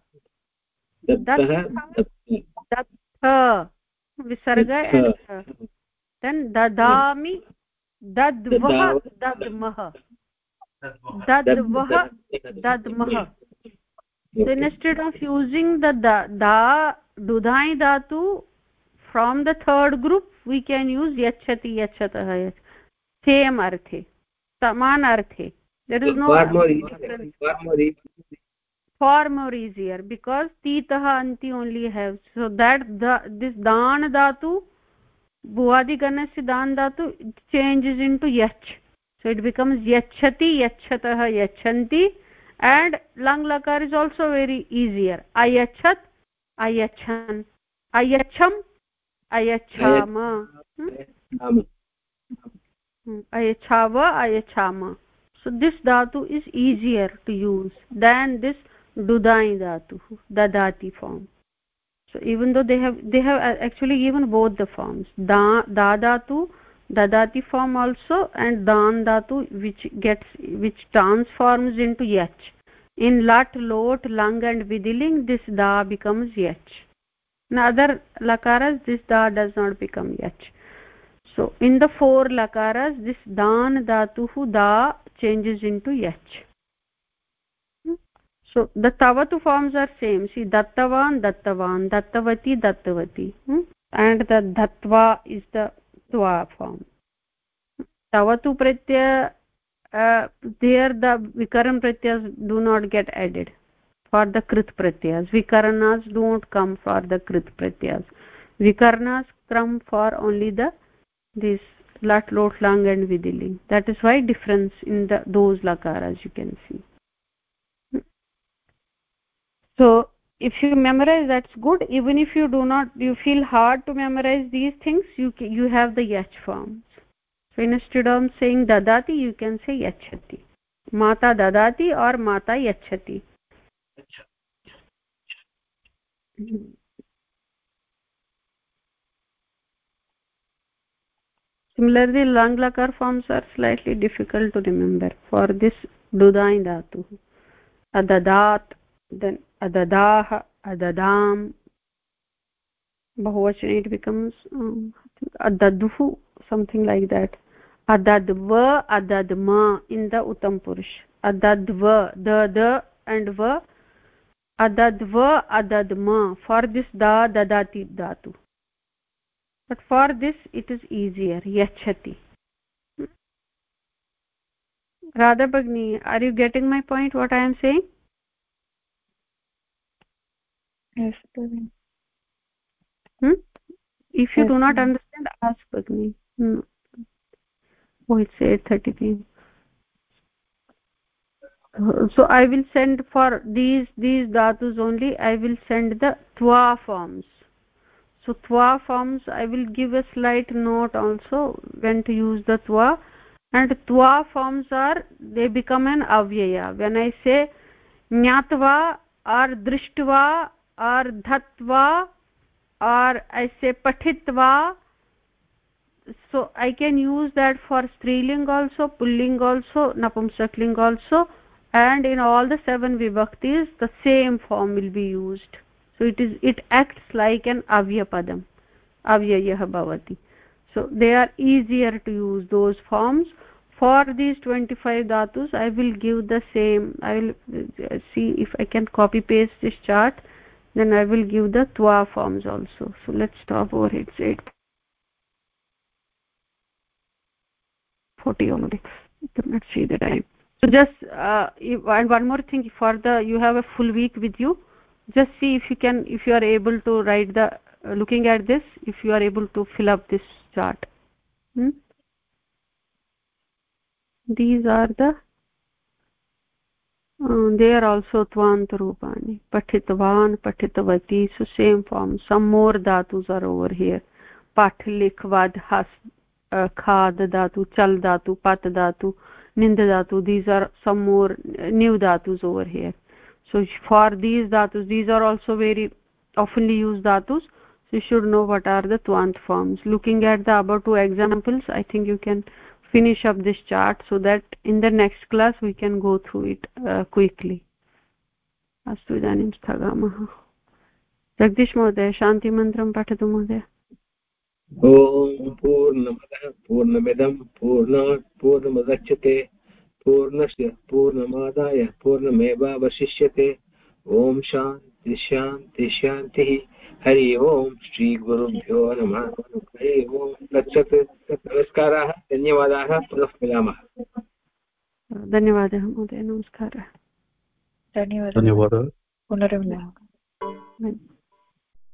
Dattah dattah visarga and then dadami dadvah dadmah. dadvah dadmah. So instead of using the da, da dudhai dhatu from the third group we can use yachati yachatah same arthe saman arthe there is no far more easier far more easier far more easier because titah anti only have so that the this dan dhatu bhuadi ganasya dan dhatu changes into yach so it becomes yachati yachatah yachanti and lang lakar is also very easier. Ayachat ayachan ayacham ayachama. Hmm? ayachava ayachama. So this dhatu is easier to use than this dudai dhatu dadati form. So even though they have they have actually given both the forms. Da da dhatu dadati form also and dan dhatu which gets which transforms into yach in lat lot lang and vidiling this da becomes yach in other lakaras this da does not become yach so in the four lakaras this dan dhatu da changes into yach so the tavatu forms are same. See dattavan dattavan dattavati dattavati. Hmm? and the dhatva is the tva form tavatu pratyaya uh, there the vikaran pratyas do not get added for the krit pratyas vikaranas don't come for the krit pratyas vikarnas come for only the this lat lot lang and vidiling that is why difference in the those lakaras you can see so if you memorize that's good. Even if you do not you feel hard to memorize these things you you have the yach forms. So instead of saying dadati you can say yachati mata dadati or mata yachati similarly lang lakar forms are slightly difficult to remember. For this dudai dhatu. Adadat then अददाः अददां बहुवचने it becomes अदद्ुः something like that अदद्व अदद् म in the उत्तम पुरुष अदद्व, the the and व, अदद्व अदद् फॉर फार् दिस् दा, ददाति, दातु. But for this it is easier यच्छति. राधा भगिनी are you getting my point what I am saying yes hmm? if you yes, do not understand ask bagni hmm. oh it's 8:30 pm so i will send for these these dhatus only. I will send the twa forms. So twa forms i will give a slight note also when to use the twa. And twa forms are they become an avyaya. When i say nyatva or drishtva or dhatva or i say pathitva so i can use that for striling also pulling also napumsakling also and in all the seven vibhaktis the same form will be used. So it is it acts like an avyapadam avyayah so they are easier to use those forms. For these 25 dhatus i will give the same i will uh, see if i can copy paste this chart then i will give the twa forms also. So let's stop over it's 8 40 only. Let's see the time. So just uh, and one more thing for the you have a full week with you. Just see if you can if you are able to write the uh, looking at this if you are able to fill up this chart. Hmm? these are the they are also tvant rupani pathitvan pathitavati so same form. Some more dhatus are over here. Path likhvad has uh, khad dhatu chal dhatu pat dhatu nind dhatu these are some more uh, new dhatus over here. So for these dhatus these are also very oftenly used dhatus. So you should know what are the twant forms. Looking at the above two examples i think you can finish up this chart so that in the next class we can go through it uh, quickly. अस्तु इदानीं स्थगामः जगदीश महोदय शान्तिमन्त्रं पठतु महोदय ॐ पूर्णमदः पूर्णमिदं पूर्णात् पूर्णमुदच्यते पूर्णस्य पूर्णमादाय पूर्णमेवावशिष्यते ॐ शान्ति शान्ति शान्तिः। हरि ओम् श्रीगुरुभ्यो नमः। हरि ओम्। नमस्कार नमस्काराः धन्यवादाः। पुनः मिलामः। धन्यवादः महोदय नमस्कारः। धन्यवादः। धन्यवादः। पुनर्मिलामः